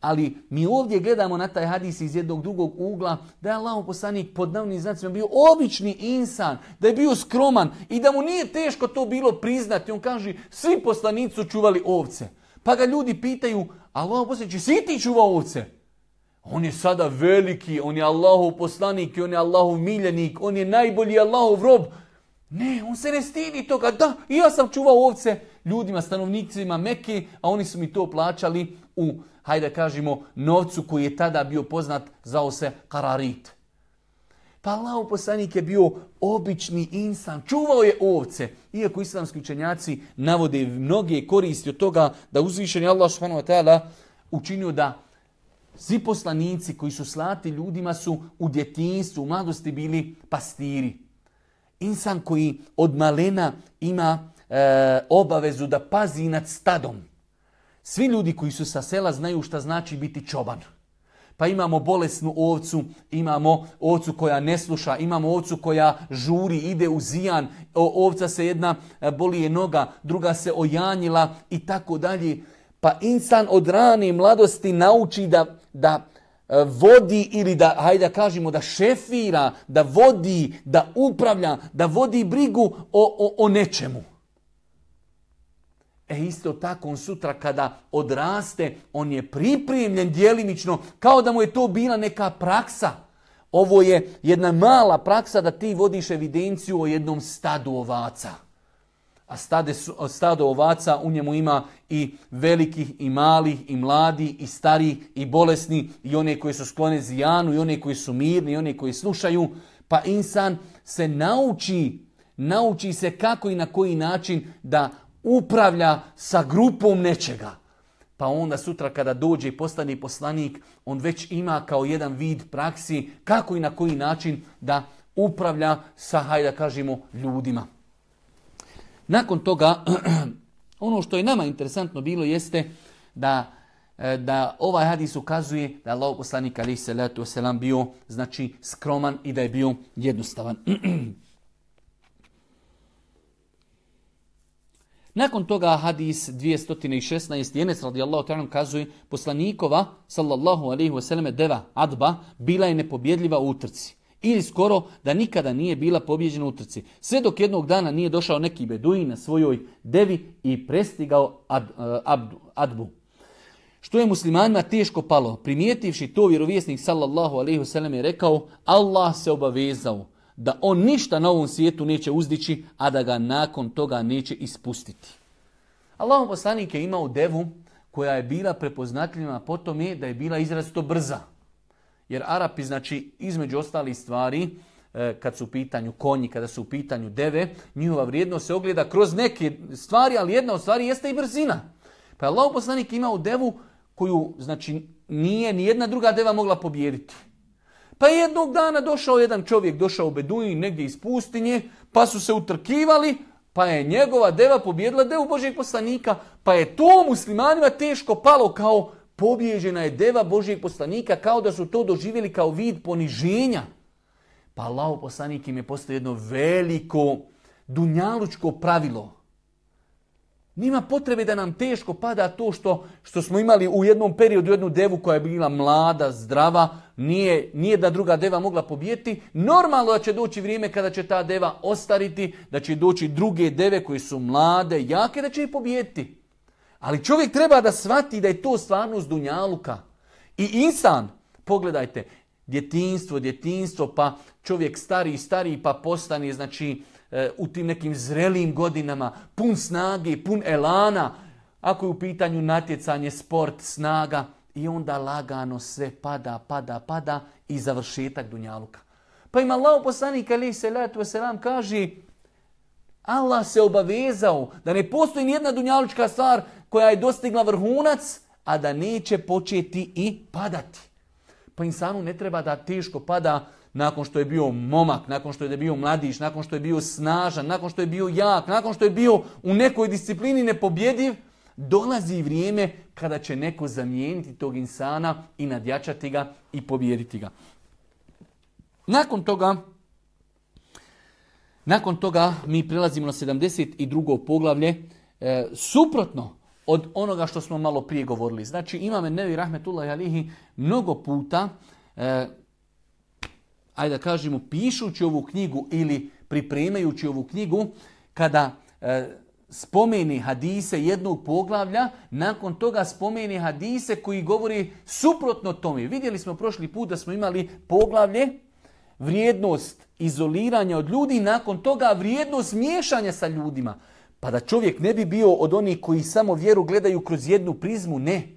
Ali mi ovdje gledamo na taj hadis iz jednog drugog ugla da je Allah poslanik pod navnim znacima bio obični insan, da je bio skroman i da mu nije teško to bilo priznati. On kaže svi poslanici su čuvali ovce. Pa ga ljudi pitaju, Allah poslanik, si ti čuvao ovce? On je sada veliki, on je Allahov poslanik, on je Allahov miljenik, on je najbolji Allahov rob. Ne, on se ne stidi toga. Da, ja sam čuvao ovce ljudima, stanovnicima Mekke, a oni su mi to plaćali u, hajde kažemo, novcu koji je tada bio poznat, zao se Kararit. Pa Allahov poslanik je bio obični insan, čuvao je ovce. Iako islamski učenjaci navode mnoge koristi od toga da uzvišeni Allah subhanahu učinio da svi poslanici koji su slati ljudima su u djetinstvu, u mladosti bili pastiri. Insan koji od malena ima e, obavezu da pazi nad stadom. Svi ljudi koji su sa sela znaju šta znači biti čoban. Pa imamo bolesnu ovcu, imamo ovcu koja ne sluša, imamo ovcu koja žuri, ide u zijan, ovca se jedna e, boli je noga, druga se ojanjila i tako dalje. Pa insan od rane mladosti nauči da, da e, vodi ili da, hajde da kažemo, da šefira, da vodi, da upravlja, da vodi brigu o, o, o nečemu. E isto tako on sutra kada odraste, on je pripremljen djelimično, kao da mu je to bila neka praksa. Ovo je jedna mala praksa da ti vodiš evidenciju o jednom stadu ovaca a stade, stado ovaca u njemu ima i velikih i malih i mladi i starih i bolesni i one koji su sklone zijanu i one koji su mirni i one koji slušaju. Pa insan se nauči, nauči se kako i na koji način da upravlja sa grupom nečega. Pa onda sutra kada dođe i postane poslanik, on već ima kao jedan vid praksi kako i na koji način da upravlja sa, hajde kažemo, ljudima. Nakon toga, (clears throat) ono što je nama interesantno bilo jeste da e, da ovaj hadis ukazuje da je Allah poslanik ali salatu wasalam bio znači skroman i da je bio jednostavan. (clears throat) Nakon toga hadis 216 Jenes radijallahu ta'ala kazuje poslanikova sallallahu alaihi wasallam deva adba bila je nepobjedljiva u utrci ili skoro da nikada nije bila pobjeđena u trci. Sve dok jednog dana nije došao neki beduin na svojoj devi i prestigao ad, ad, adbu. Što je muslimanima teško palo, primijetivši to vjerovjesnik sallallahu alaihi wasallam je rekao Allah se obavezao da on ništa na ovom svijetu neće uzdići, a da ga nakon toga neće ispustiti. Allahom poslanik je imao devu koja je bila prepoznatljiva po tome da je bila izrazito brza. Jer Arapi, znači, između ostalih stvari, e, kad su u pitanju konji, kada su u pitanju deve, njihova vrijednost se ogleda kroz neke stvari, ali jedna od stvari jeste i brzina. Pa je Allah poslanik imao devu koju, znači, nije ni jedna druga deva mogla pobijediti. Pa je jednog dana došao jedan čovjek, došao u Beduin negdje iz pustinje, pa su se utrkivali, pa je njegova deva pobjedila devu Božeg poslanika, pa je to muslimanima teško palo kao pobježena je deva Božijeg poslanika kao da su to doživjeli kao vid poniženja. Pa Allah poslanik im je postao jedno veliko dunjalučko pravilo. Nima potrebe da nam teško pada to što, što smo imali u jednom periodu jednu devu koja je bila mlada, zdrava, nije, nije da druga deva mogla pobijeti. Normalno da će doći vrijeme kada će ta deva ostariti, da će doći druge deve koje su mlade, jake, da će ih pobijeti. Ali čovjek treba da shvati da je to stvarnost dunjaluka. I insan, pogledajte, djetinstvo, djetinstvo, pa čovjek stari, stari, pa postane, znači, e, u tim nekim zrelim godinama, pun snage, pun elana, ako je u pitanju natjecanje, sport, snaga, i onda lagano sve pada, pada, pada i završetak dunjaluka. Pa ima Allah poslanik alaih salatu wasalam kaže Allah se obavezao da ne postoji nijedna dunjalučka stvar koja je dostigla vrhunac, a da neće početi i padati. Pa insanu ne treba da teško pada nakon što je bio momak, nakon što je bio mladić, nakon što je bio snažan, nakon što je bio jak, nakon što je bio u nekoj disciplini nepobjediv, dolazi vrijeme kada će neko zamijeniti tog insana i nadjačati ga i pobijediti ga. Nakon toga, nakon toga mi prelazimo na 72. poglavlje, e, suprotno od onoga što smo malo prije govorili. Znači imame Nevi Rahmetullah Alihi mnogo puta, e, ajde da kažemo, pišući ovu knjigu ili pripremajući ovu knjigu, kada e, spomeni hadise jednog poglavlja, nakon toga spomeni hadise koji govori suprotno tome. Vidjeli smo prošli put da smo imali poglavlje vrijednost izoliranja od ljudi, nakon toga vrijednost miješanja sa ljudima. Pa da čovjek ne bi bio od onih koji samo vjeru gledaju kroz jednu prizmu, ne.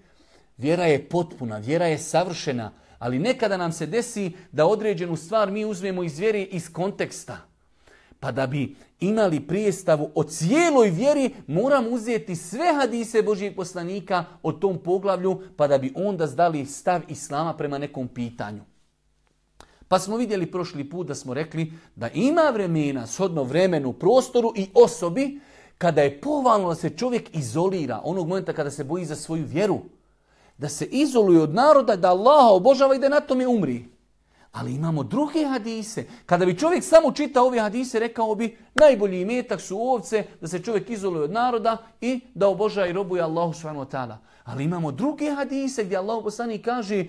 Vjera je potpuna, vjera je savršena, ali nekada nam se desi da određenu stvar mi uzmemo iz vjere iz konteksta. Pa da bi imali prijestavu o cijeloj vjeri, moram uzeti sve hadise Božijeg poslanika o tom poglavlju, pa da bi onda zdali stav Islama prema nekom pitanju. Pa smo vidjeli prošli put da smo rekli da ima vremena, shodno vremenu, prostoru i osobi, kada je povalno da se čovjek izolira, onog momenta kada se boji za svoju vjeru, da se izoluje od naroda, da Allaha obožava i da na tome umri. Ali imamo druge hadise. Kada bi čovjek samo čitao ove hadise, rekao bi najbolji imetak su ovce, da se čovjek izoluje od naroda i da obožava i robuje Allahu subhanahu Ali imamo druge hadise gdje Allah poslani kaže e,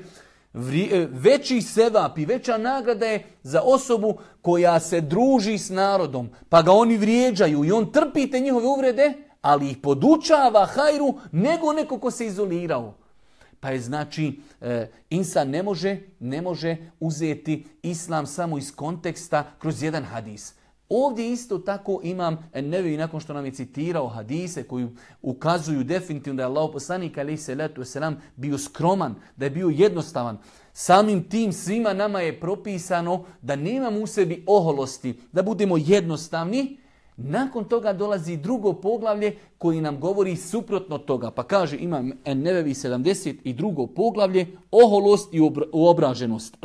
veći sevap i veća nagrada je za osobu koja se druži s narodom, pa ga oni vrijeđaju i on trpite njihove uvrede, ali ih podučava hajru nego neko ko se izolirao. Pa je znači e, insan ne može, ne može uzeti islam samo iz konteksta kroz jedan hadis. Ovdje isto tako imam Nevi nakon što nam je citirao hadise koji ukazuju definitivno da je Allah poslanik alaih bio skroman, da je bio jednostavan. Samim tim svima nama je propisano da nemamo u sebi oholosti, da budemo jednostavni, nakon toga dolazi drugo poglavlje koji nam govori suprotno toga. Pa kaže imam Nevevi 72. poglavlje oholost i uobraženost. (clears throat)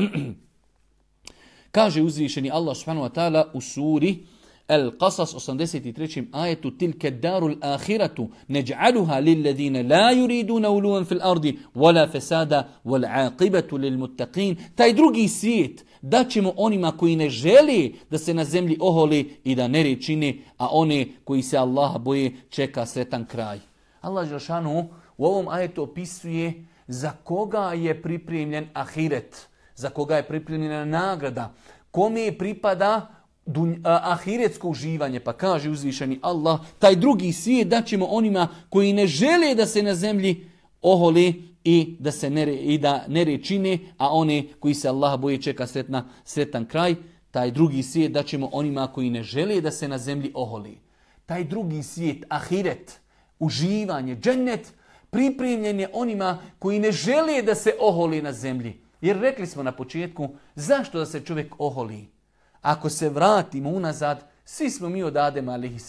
kaže uzvišeni Allah subhanahu wa ta'ala u suri El Qasas 83. ajetu tilke darul ahiratu neđ'aluha lilladine la yuriduna uluan fil ardi wala fesada wal aqibatu lil muttaqin. Taj drugi svijet da ćemo onima koji ne želi da se na zemlji oholi i da ne čini, a one koji se Allaha boje čeka sretan kraj. Allah Žešanu u ovom ajetu opisuje za koga je pripremljen ahiret, za koga je pripremljena nagrada, kome pripada ahiretsko uživanje, pa kaže uzvišeni Allah, taj drugi svijet da ćemo onima koji ne žele da se na zemlji oholi i da se nere, i da nere čine, a one koji se Allah boje čeka sretna, sretan kraj, taj drugi svijet da ćemo onima koji ne žele da se na zemlji oholi. Taj drugi svijet, ahiret, uživanje, džennet, pripremljen je onima koji ne žele da se oholi na zemlji. Jer rekli smo na početku, zašto da se čovjek oholi? Ako se vratimo unazad, svi smo mi od Adema alihi.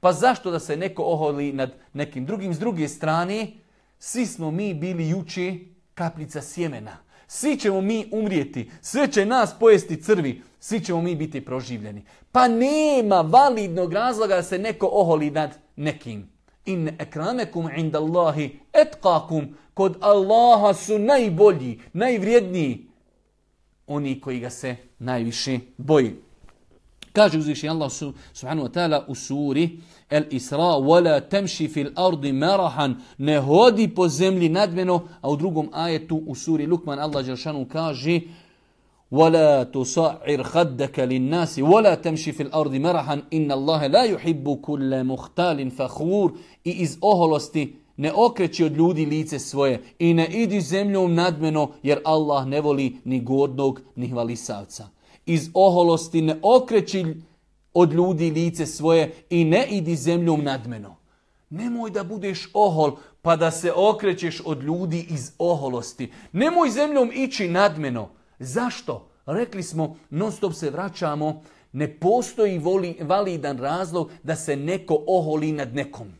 Pa zašto da se neko oholi nad nekim drugim? S druge strane, svi smo mi bili juče kaplica sjemena. Svi ćemo mi umrijeti, sve će nas pojesti crvi, svi ćemo mi biti proživljeni. Pa nema validnog razloga da se neko oholi nad nekim. In ekramekum inda Allahi etkakum. Kod Allaha su najbolji, najvrijedniji. Oni koji ga se najviše boji. Kaže uzviši Allah subhanahu wa ta'ala u suri El Isra, وَلَا تَمْشِ فِي الْأَرْضِ مَرَحًا Ne hodi po zemlji nadmeno, a u drugom ajetu u suri Lukman Allah Đelšanu kaže ولا تصعر خدك للناس ولا تمشي في الأرض مرحا إن الله لا يحب كل مختال فخور i iz oholosti ne okreći od ljudi lice svoje i ne idi zemljom nadmeno jer Allah ne voli ni godnog ni hvalisavca. Iz oholosti ne okreći od ljudi lice svoje i ne idi zemljom nadmeno. Nemoj da budeš ohol pa da se okrećeš od ljudi iz oholosti. Nemoj zemljom ići nadmeno. Zašto? Rekli smo, non stop se vraćamo, ne postoji validan razlog da se neko oholi nad nekom.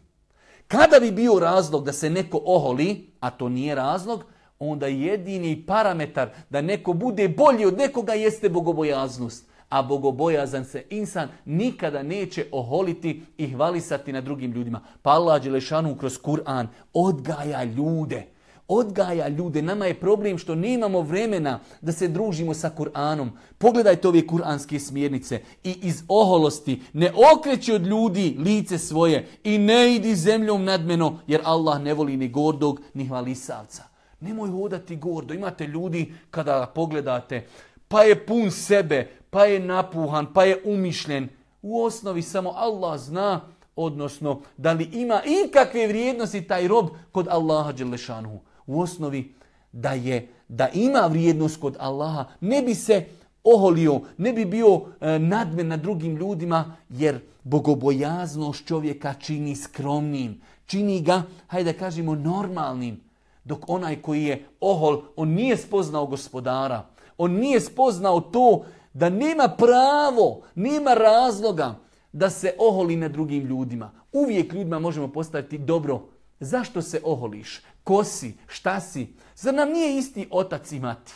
Kada bi bio razlog da se neko oholi, a to nije razlog, onda jedini parametar da neko bude bolji od nekoga jeste bogobojaznost. A bogobojazan se insan nikada neće oholiti i hvalisati na drugim ljudima. Pa Allah Đelešanu kroz Kur'an odgaja ljude odgaja ljude. Nama je problem što nemamo vremena da se družimo sa Kur'anom. Pogledajte ove kur'anske smjernice i iz oholosti ne okreći od ljudi lice svoje i ne idi zemljom nadmeno jer Allah ne voli ni gordog ni hvalisavca. Nemoj hodati gordo. Imate ljudi kada pogledate pa je pun sebe, pa je napuhan, pa je umišljen. U osnovi samo Allah zna odnosno da li ima ikakve vrijednosti taj rob kod Allaha Đelešanu u osnovi da je da ima vrijednost kod Allaha, ne bi se oholio, ne bi bio e, nadmen na drugim ljudima, jer bogobojaznost čovjeka čini skromnim, čini ga, hajde da kažemo, normalnim. Dok onaj koji je ohol, on nije spoznao gospodara, on nije spoznao to da nema pravo, nema razloga da se oholi na drugim ljudima. Uvijek ljudima možemo postaviti dobro. Zašto se oholiš? Ko si? Šta si? Zar nam nije isti otac i mati?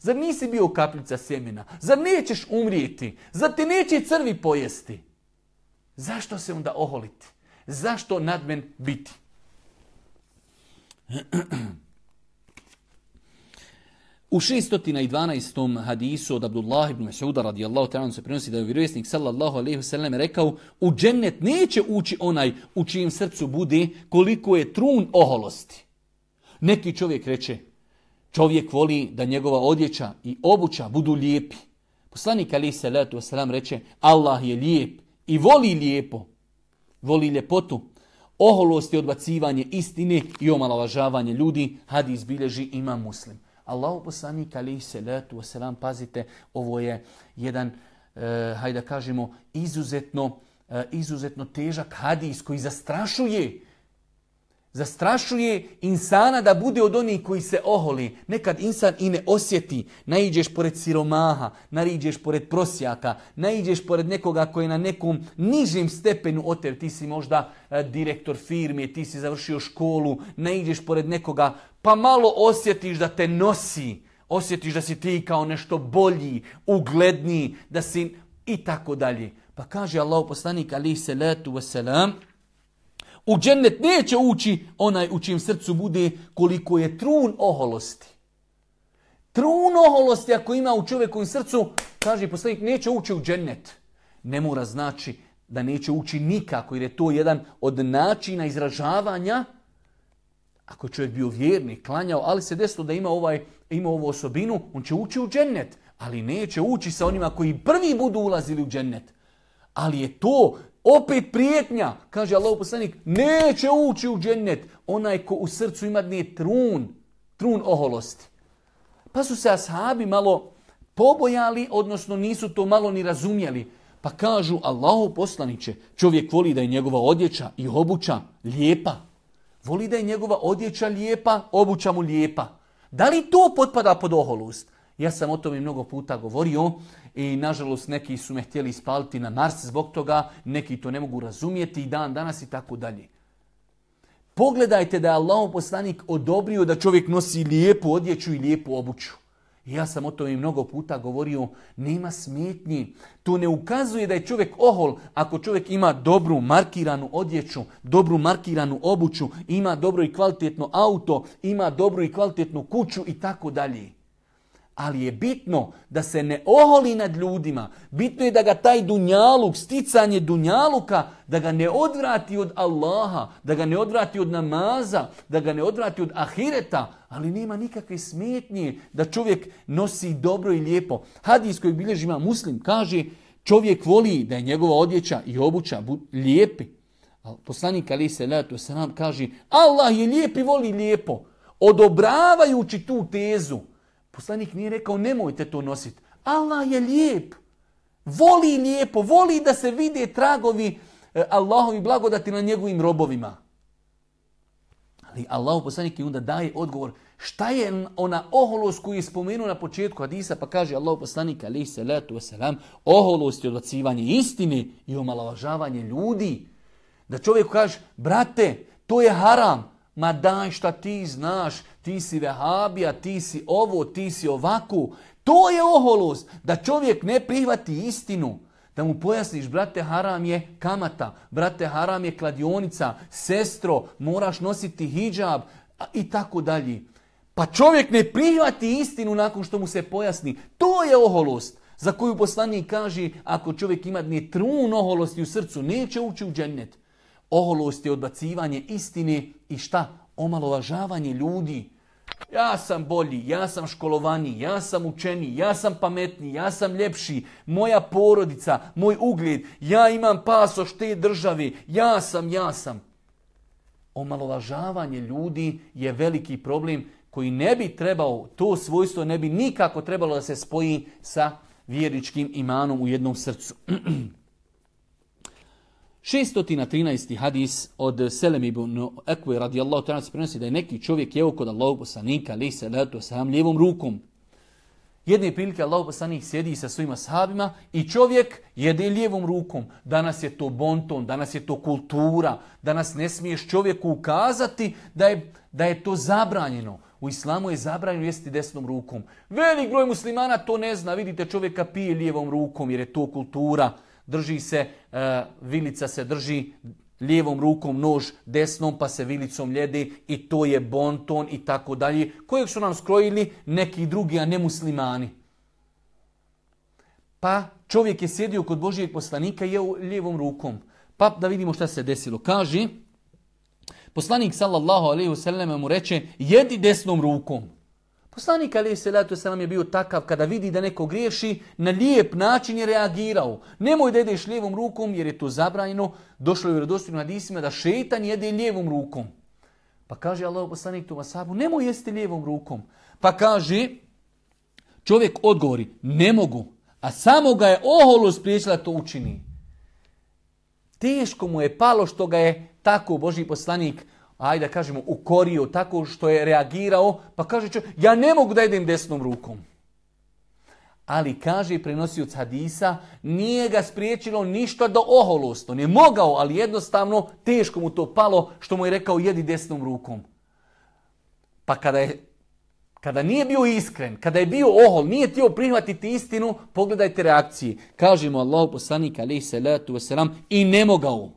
Zar nisi bio kapljica sjemena? Zar nećeš umrijeti? Zar te neće crvi pojesti? Zašto se onda oholiti? Zašto nadmen biti? U 612. hadisu od Abdullah ibn Mas'uda radijallahu ta'ala se prenosi da je vjerovjesnik sallallahu alejhi ve sellem rekao u džennet neće ući onaj u čijem srcu bude koliko je trun oholosti. Neki čovjek reče, čovjek voli da njegova odjeća i obuća budu lijepi. Poslanik Ali salatu wasalam reče, Allah je lijep i voli lijepo, voli ljepotu. Oholost je odbacivanje istine i omalovažavanje ljudi, hadis bilježi ima muslim. Allahu poslanik Ali salatu wasalam, pazite, ovo je jedan, e, hajde da kažemo, izuzetno, e, izuzetno težak hadis koji zastrašuje Zastrašuje insana da bude od onih koji se oholi. Nekad insan i ne osjeti. Naiđeš pored siromaha, naiđeš pored prosjaka, naiđeš pored nekoga koji je na nekom nižem stepenu od. Ti si možda e, direktor firme, ti si završio školu, naiđeš pored nekoga, pa malo osjetiš da te nosi. Osjetiš da si ti kao nešto bolji, ugledniji, da si i tako dalje. Pa kaže Allah poslanik alihi salatu wasalam, u džennet neće ući onaj u čijem srcu bude koliko je trun oholosti. Trun oholosti ako ima u čovjekovim srcu, kaže poslanik, neće ući u džennet. Ne mora znači da neće ući nikako, jer je to jedan od načina izražavanja. Ako je čovjek bio vjernik, klanjao, ali se desilo da ima, ovaj, ima ovu osobinu, on će ući u džennet. Ali neće ući sa onima koji prvi budu ulazili u džennet. Ali je to opet prijetnja. Kaže Allah poslanik, neće ući u džennet onaj ko u srcu ima dnije trun, trun oholosti. Pa su se ashabi malo pobojali, odnosno nisu to malo ni razumjeli. Pa kažu, Allahu poslaniće, čovjek voli da je njegova odjeća i obuća lijepa. Voli da je njegova odjeća lijepa, obuća mu lijepa. Da li to potpada pod oholost? Ja sam o tome mnogo puta govorio i nažalost neki su me htjeli ispaliti na Mars zbog toga, neki to ne mogu razumijeti i dan danas i tako dalje. Pogledajte da je Allah poslanik odobrio da čovjek nosi lijepu odjeću i lijepu obuću. Ja sam o tome mnogo puta govorio, nema smetnji. To ne ukazuje da je čovjek ohol ako čovjek ima dobru markiranu odjeću, dobru markiranu obuću, ima dobro i kvalitetno auto, ima dobru i kvalitetnu kuću i tako dalje. Ali je bitno da se ne oholi nad ljudima. Bitno je da ga taj dunjaluk, sticanje dunjaluka, da ga ne odvrati od Allaha, da ga ne odvrati od namaza, da ga ne odvrati od ahireta, ali nema nikakve smetnje da čovjek nosi dobro i lijepo. Hadis koji bilježi ima muslim kaže čovjek voli da je njegova odjeća i obuća lijepi. Poslanik Ali se letu se nam kaže Allah je lijep i voli lijepo. Odobravajući tu tezu, Poslanik nije rekao nemojte to nositi. Allah je lijep. Voli lijepo, voli da se vide tragovi e, Allahovi blagodati na njegovim robovima. Ali Allah poslanik onda daje odgovor šta je ona oholost koju je spomenuo na početku Hadisa pa kaže Allah poslanik ali se letu wasalam oholost je odbacivanje istine i omalovažavanje ljudi. Da čovjek kaže brate to je haram ma daj šta ti znaš, ti si vehabija, ti si ovo, ti si ovaku. To je oholost, da čovjek ne prihvati istinu. Da mu pojasniš, brate, haram je kamata, brate, haram je kladionica, sestro, moraš nositi hijab i tako dalje. Pa čovjek ne prihvati istinu nakon što mu se pojasni. To je oholost za koju poslanik kaže, ako čovjek ima dnije trun oholosti u srcu, neće ući u džennet. Oholost je odbacivanje istine i šta? Omalovažavanje ljudi. Ja sam bolji, ja sam školovani, ja sam učeni, ja sam pametni, ja sam ljepši, moja porodica, moj ugled, ja imam pasoš te državi, ja sam, ja sam. Omalovažavanje ljudi je veliki problem koji ne bi trebao, to svojstvo ne bi nikako trebalo da se spoji sa vjeričkim imanom u jednom srcu. (clears throat) 613. hadis od Selem ibn Ekve radijallahu ta'ala se prenosi da je neki čovjek jeo kod Allahu poslanika ali se leto sam lijevom rukom. Jedne prilike Allahu poslanik sjedi sa svojima sahabima i čovjek jede lijevom rukom. Danas je to bonton, danas je to kultura, danas ne smiješ čovjeku ukazati da je, da je to zabranjeno. U islamu je zabranjeno jesti desnom rukom. Velik broj muslimana to ne zna. Vidite čovjeka pije lijevom rukom jer je to kultura drži se, e, vilica se drži lijevom rukom nož, desnom pa se vilicom ljedi i to je bonton i tako dalje, kojeg su nam skrojili neki drugi, a ne muslimani. Pa čovjek je sjedio kod Božijeg poslanika i je lijevom rukom. Pa da vidimo šta se desilo. Kaže, poslanik sallallahu alaihi mu reče, jedi desnom rukom. Poslanik Ali se nam je bio takav kada vidi da neko griješi, na lijep način je reagirao. Nemoj da jedeš lijevom rukom jer je to zabranjeno. Došlo je u vjerodostojnim hadisima da šetan jede lijevom rukom. Pa kaže Allah poslanik tu sabu, nemoj jesti lijevom rukom. Pa kaže, čovjek odgovori, ne mogu, a samo ga je oholo spriječila to učini. Teško mu je palo što ga je tako Boži poslanik ajde da kažemo, ukorio tako što je reagirao, pa kaže čo, ja ne mogu da idem desnom rukom. Ali kaže prenosioc hadisa, nije ga spriječilo ništa do oholost. On je mogao, ali jednostavno teško mu to palo što mu je rekao jedi desnom rukom. Pa kada je kada nije bio iskren, kada je bio ohol, nije htio prihvatiti istinu, pogledajte reakcije. Kažemo Allah poslanik alaihi salatu wasalam i ne mogao.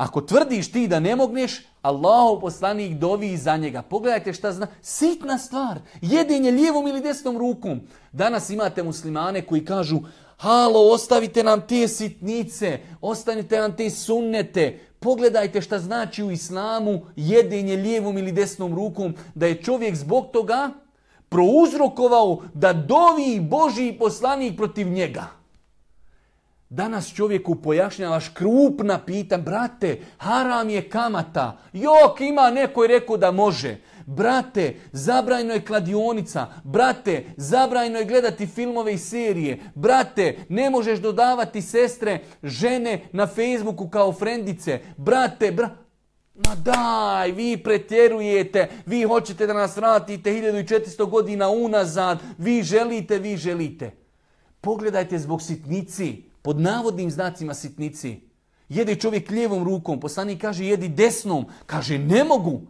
Ako tvrdiš ti da ne mogneš, Allahov poslanik dovi za njega. Pogledajte šta zna. Sitna stvar. Jedenje lijevom ili desnom rukom. Danas imate muslimane koji kažu halo, ostavite nam te sitnice, ostavite nam te sunnete. Pogledajte šta znači u islamu jedenje lijevom ili desnom rukom. Da je čovjek zbog toga prouzrokovao da dovi Božiji poslanik protiv njega. Danas čovjeku pojašnjavaš krupna pita, brate, haram je kamata. Jok, ima neko je rekao da može. Brate, zabrajno je kladionica. Brate, zabrajno je gledati filmove i serije. Brate, ne možeš dodavati sestre, žene na Facebooku kao frendice. Brate, bra... Ma daj, vi pretjerujete, vi hoćete da nas vratite 1400 godina unazad, vi želite, vi želite. Pogledajte zbog sitnici pod navodnim znacima sitnici. Jede čovjek lijevom rukom, poslanik kaže jedi desnom, kaže ne mogu.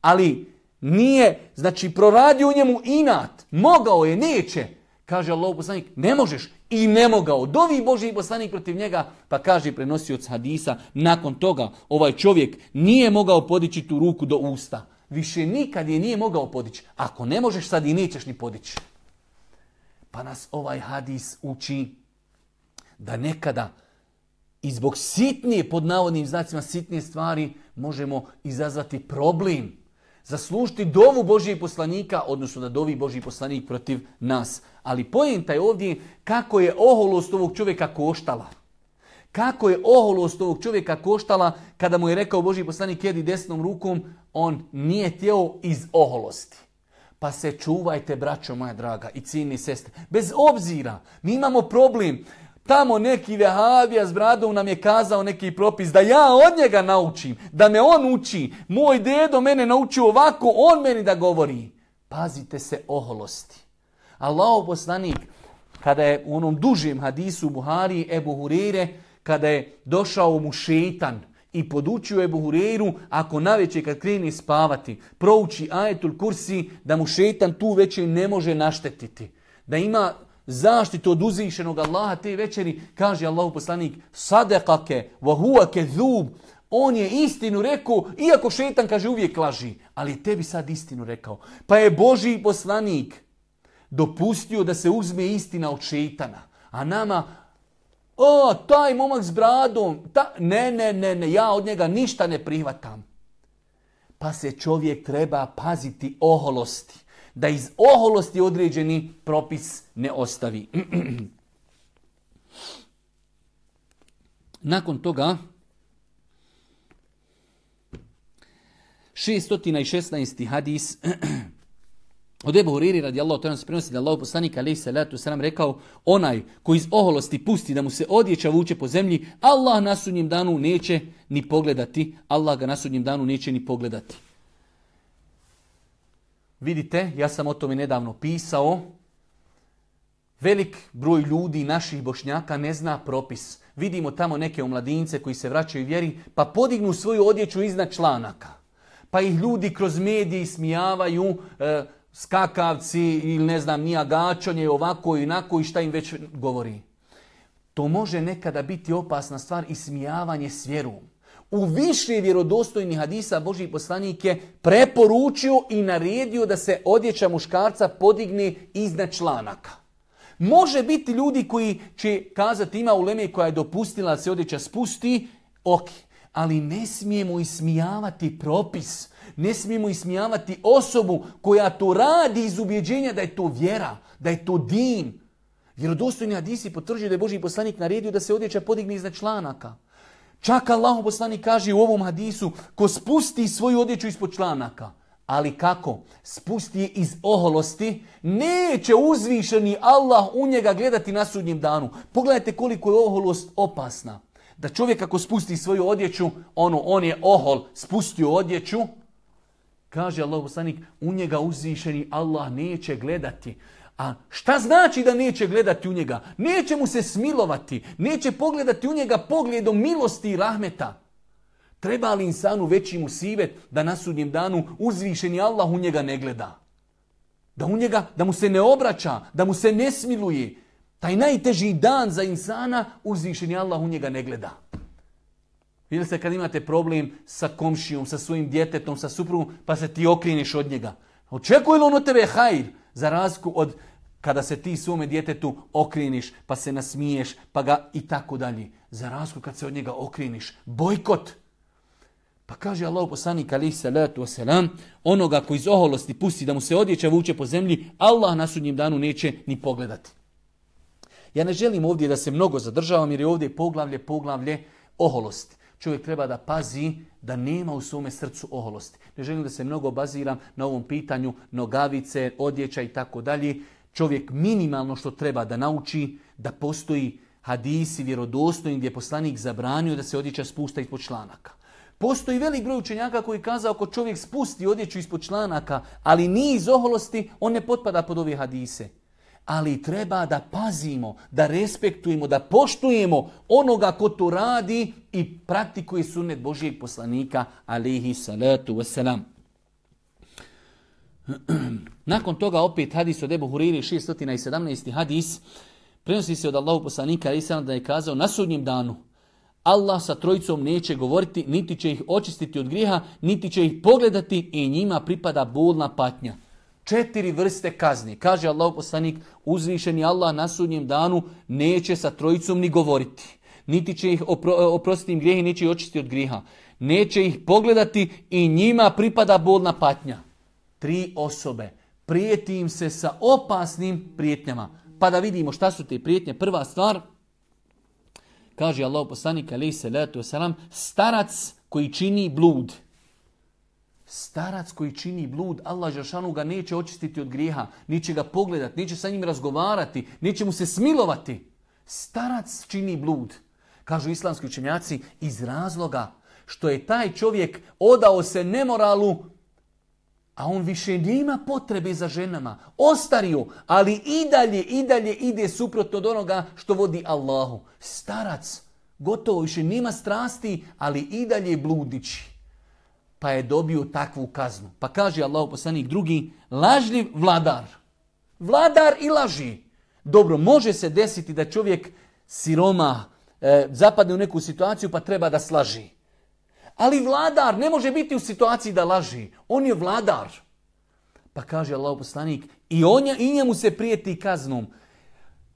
Ali nije, znači proradio u njemu inat, mogao je, neće. Kaže Allah poslanik, ne možeš i ne mogao. Dovi Boži poslanik protiv njega, pa kaže prenosioc hadisa, nakon toga ovaj čovjek nije mogao podići tu ruku do usta. više nikad je nije mogao podići. Ako ne možeš, sad i nećeš ni podići. Pa nas ovaj hadis uči da nekada i zbog sitnije, pod navodnim znacima sitnije stvari, možemo izazvati problem. Zaslužiti dovu Božijeg poslanika, odnosno da dovi Božji poslanik protiv nas. Ali pojenta je ovdje kako je oholost ovog čovjeka koštala. Kako je oholost ovog čovjeka koštala kada mu je rekao Božji poslanik jedi desnom rukom, on nije htio iz oholosti. Pa se čuvajte, braćo moja draga i cijeni sestre. Bez obzira, mi imamo problem. Tamo neki vehavija s bradom nam je kazao neki propis da ja od njega naučim, da me on uči. Moj dedo mene naučio ovako, on meni da govori. Pazite se oholosti. Allah poslanik, kada je u onom dužem hadisu Buhari Ebu Hurire, kada je došao mu šeitan i podučio Ebu Huriru, ako naveće kad kreni spavati, prouči ajetul kursi, da mu šeitan tu večer ne može naštetiti. Da ima zaštitu od uzvišenog Allaha te večeri, kaže Allahu poslanik, sadekake, vahuake zub, on je istinu rekao, iako šetan kaže uvijek laži, ali je tebi sad istinu rekao. Pa je Boži poslanik dopustio da se uzme istina od šetana. A nama, o, taj momak s bradom, ta, ne, ne, ne, ne, ja od njega ništa ne prihvatam. Pa se čovjek treba paziti oholosti da iz oholosti određeni propis ne ostavi. (clears throat) Nakon toga, 616. hadis (clears throat) od Ebu Huriri radijallahu ta'ala se prenosi da Allah poslanik alaihi salatu salam rekao onaj koji iz oholosti pusti da mu se odjeća vuče po zemlji, Allah na sudnjem danu neće ni pogledati, Allah ga na sudnjem danu neće ni pogledati. Vidite, ja sam o tome nedavno pisao. Velik broj ljudi, naših bošnjaka, ne zna propis. Vidimo tamo neke omladince koji se vraćaju vjeri, pa podignu svoju odjeću iznad članaka. Pa ih ljudi kroz medije ismijavaju, e, skakavci ili ne znam, nija gačonje, ovako i inako i šta im već govori. To može nekada biti opasna stvar i smijavanje s vjerom u više vjerodostojnih hadisa Božji poslanik je preporučio i naredio da se odjeća muškarca podigne iznad članaka. Može biti ljudi koji će kazati ima uleme koja je dopustila da se odjeća spusti, ok, ali ne smijemo ismijavati propis, ne smijemo ismijavati osobu koja to radi iz ubjeđenja da je to vjera, da je to din. Vjerodostojni hadisi potvrđuju da je Boži poslanik naredio da se odjeća podigne iznad članaka. Čak Allah poslanik kaže u ovom hadisu, ko spusti svoju odjeću ispod članaka, ali kako? Spusti je iz oholosti, neće uzvišeni Allah u njega gledati na sudnjem danu. Pogledajte koliko je oholost opasna. Da čovjek ako spusti svoju odjeću, ono, on je ohol, spustio odjeću, kaže Allah poslanik, u njega uzvišeni Allah neće gledati. A šta znači da neće gledati u njega? Neće mu se smilovati, neće pogledati u njega pogledom milosti i rahmeta. Treba li insanu veći mu sivet da na sudnjem danu uzvišeni Allah u njega ne gleda? Da, u njega, da mu se ne obraća, da mu se ne smiluje. Taj najteži dan za insana uzvišeni Allah u njega ne gleda. Vidjeli ste kad imate problem sa komšijom, sa svojim djetetom, sa suprugom, pa se ti okriniš od njega. Očekuje li on od tebe hajr? Za razliku od kada se ti svome djetetu okriniš, pa se nasmiješ, pa ga i tako dalje. Za razliku kad se od njega okriniš. Bojkot. Pa kaže Allah poslanik alaih salatu wasalam, onoga koji iz oholosti pusti da mu se odjeća vuče po zemlji, Allah na sudnjem danu neće ni pogledati. Ja ne želim ovdje da se mnogo zadržavam jer je ovdje poglavlje, poglavlje oholosti. Čovjek treba da pazi da nema u svome srcu oholosti. Ne želim da se mnogo baziram na ovom pitanju nogavice, odjeća i tako dalje. Čovjek minimalno što treba da nauči da postoji hadisi vjerodostojni gdje je poslanik zabranio da se odjeća spušta ispod članaka. Postoji velik broj učenjaka koji kazao ako čovjek spusti odjeću ispod članaka, ali nije iz oholosti, on ne potpada pod ove hadise ali treba da pazimo, da respektujemo, da poštujemo onoga ko to radi i praktikuje sunnet Božijeg poslanika, alihi salatu wasalam. (clears throat) Nakon toga opet hadis od Ebu Huriri, 617. hadis, prenosi se od Allahu poslanika, salam, da je kazao na sudnjem danu, Allah sa trojicom neće govoriti, niti će ih očistiti od grijeha, niti će ih pogledati i njima pripada bolna patnja. Četiri vrste kazni. Kaže Allah poslanik, uzvišeni Allah na sudnjem danu neće sa trojicom ni govoriti. Niti će ih oprostiti im grijehe, neće ih očistiti od grijeha. Neće ih pogledati i njima pripada bolna patnja. Tri osobe. Prijeti im se sa opasnim prijetnjama. Pa da vidimo šta su te prijetnje. Prva stvar, kaže Allah poslanik alaih salatu wasalam, starac koji čini blud. Starac koji čini blud, Allah Žešanu ga neće očistiti od grijeha, neće ga pogledati, neće sa njim razgovarati, neće mu se smilovati. Starac čini blud. Kažu islamski učenjaci iz razloga što je taj čovjek odao se nemoralu, a on više nema potrebe za ženama. Ostario, ali i dalje, i dalje ide suprotno od onoga što vodi Allahu. Starac, gotovo više nema strasti, ali i dalje bludići. Pa je dobio takvu kaznu. Pa kaže Allah poslanik drugi, lažljiv vladar. Vladar i laži. Dobro, može se desiti da čovjek siroma e, zapadne u neku situaciju pa treba da slaži. Ali vladar ne može biti u situaciji da laži. On je vladar. Pa kaže Allah poslanik i, on, i njemu se prijeti kaznom.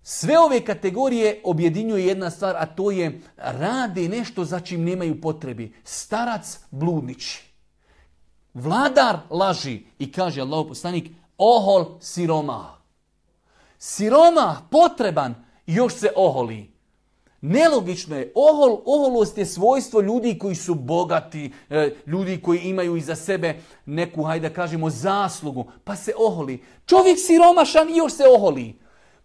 Sve ove kategorije objedinjuje jedna stvar, a to je rade nešto za čim nemaju potrebi. Starac bludnići. Vladar laži i kaže Allah poslanik ohol siroma. Siroma potreban još se oholi. Nelogično je. Ohol, oholost je svojstvo ljudi koji su bogati, e, ljudi koji imaju iza sebe neku, hajde da kažemo, zaslugu. Pa se oholi. Čovjek siromašan i još se oholi.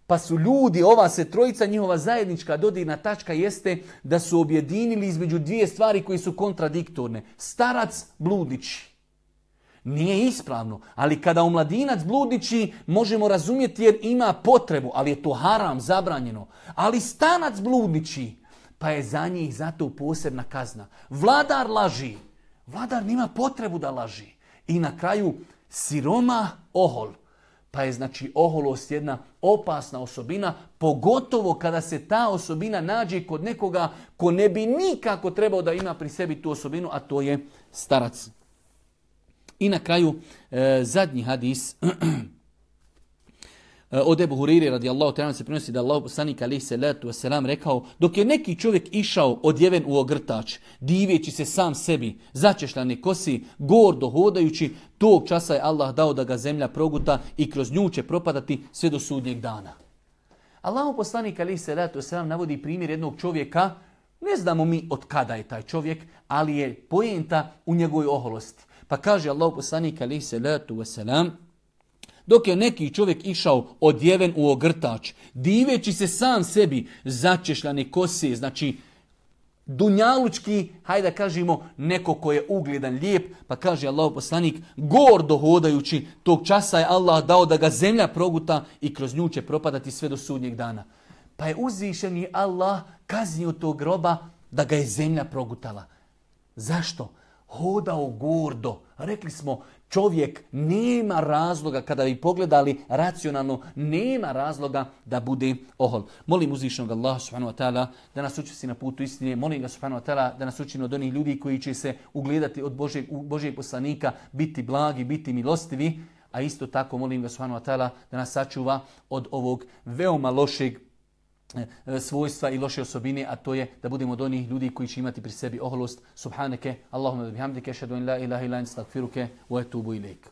Pa su ljudi, ova se trojica, njihova zajednička dodirna tačka jeste da su objedinili između dvije stvari koji su kontradiktorne. Starac, bludići. Nije ispravno, ali kada u mladinac bludići možemo razumjeti jer ima potrebu, ali je to haram, zabranjeno. Ali stanac bludnići, pa je za njih zato posebna kazna. Vladar laži, vladar nima potrebu da laži. I na kraju siroma ohol. Pa je znači oholost jedna opasna osobina, pogotovo kada se ta osobina nađe kod nekoga ko ne bi nikako trebao da ima pri sebi tu osobinu, a to je starac. I na kraju e, zadnji hadis (clears throat) e, od Ebu Huriri radijallahu ta'ala se prenosi da Allah poslanik alaihi salatu wasalam rekao dok je neki čovjek išao odjeven u ogrtač, divjeći se sam sebi, začešljani kosi, gordo hodajući, tog časa je Allah dao da ga zemlja proguta i kroz nju će propadati sve do sudnjeg dana. Allah poslanik alaihi salatu wasalam navodi primjer jednog čovjeka, ne znamo mi od kada je taj čovjek, ali je pojenta u njegovoj oholosti. Pa kaže Allah poslanik alaihi salatu wasalam, dok je neki čovjek išao odjeven u ogrtač, diveći se sam sebi začešljane kose, znači dunjalučki, hajde da kažemo, neko ko je ugledan, lijep, pa kaže Allah poslanik, gordo hodajući, tog časa je Allah dao da ga zemlja proguta i kroz nju će propadati sve do sudnjeg dana. Pa je uzvišeni Allah kaznio tog groba da ga je zemlja progutala. Zašto? Hodao gordo. Rekli smo, čovjek nema razloga, kada bi pogledali racionalno, nema razloga da bude ohol. Molim uzvišnog Allah subhanahu wa ta'ala da nas učesti na putu istine. Molim ga subhanahu wa ta'ala da nas učini od onih ljudi koji će se ugledati od Božeg, Božeg poslanika, biti blagi, biti milostivi. A isto tako molim ga subhanahu wa ta'ala da nas sačuva od ovog veoma lošeg E, svojstva i loše osobine, a to je da budemo od onih ljudi koji će imati pri sebi oholost. Subhaneke, Allahumma bihamdike, šedun la ilaha ila in stagfiruke, wa etubu ilaik.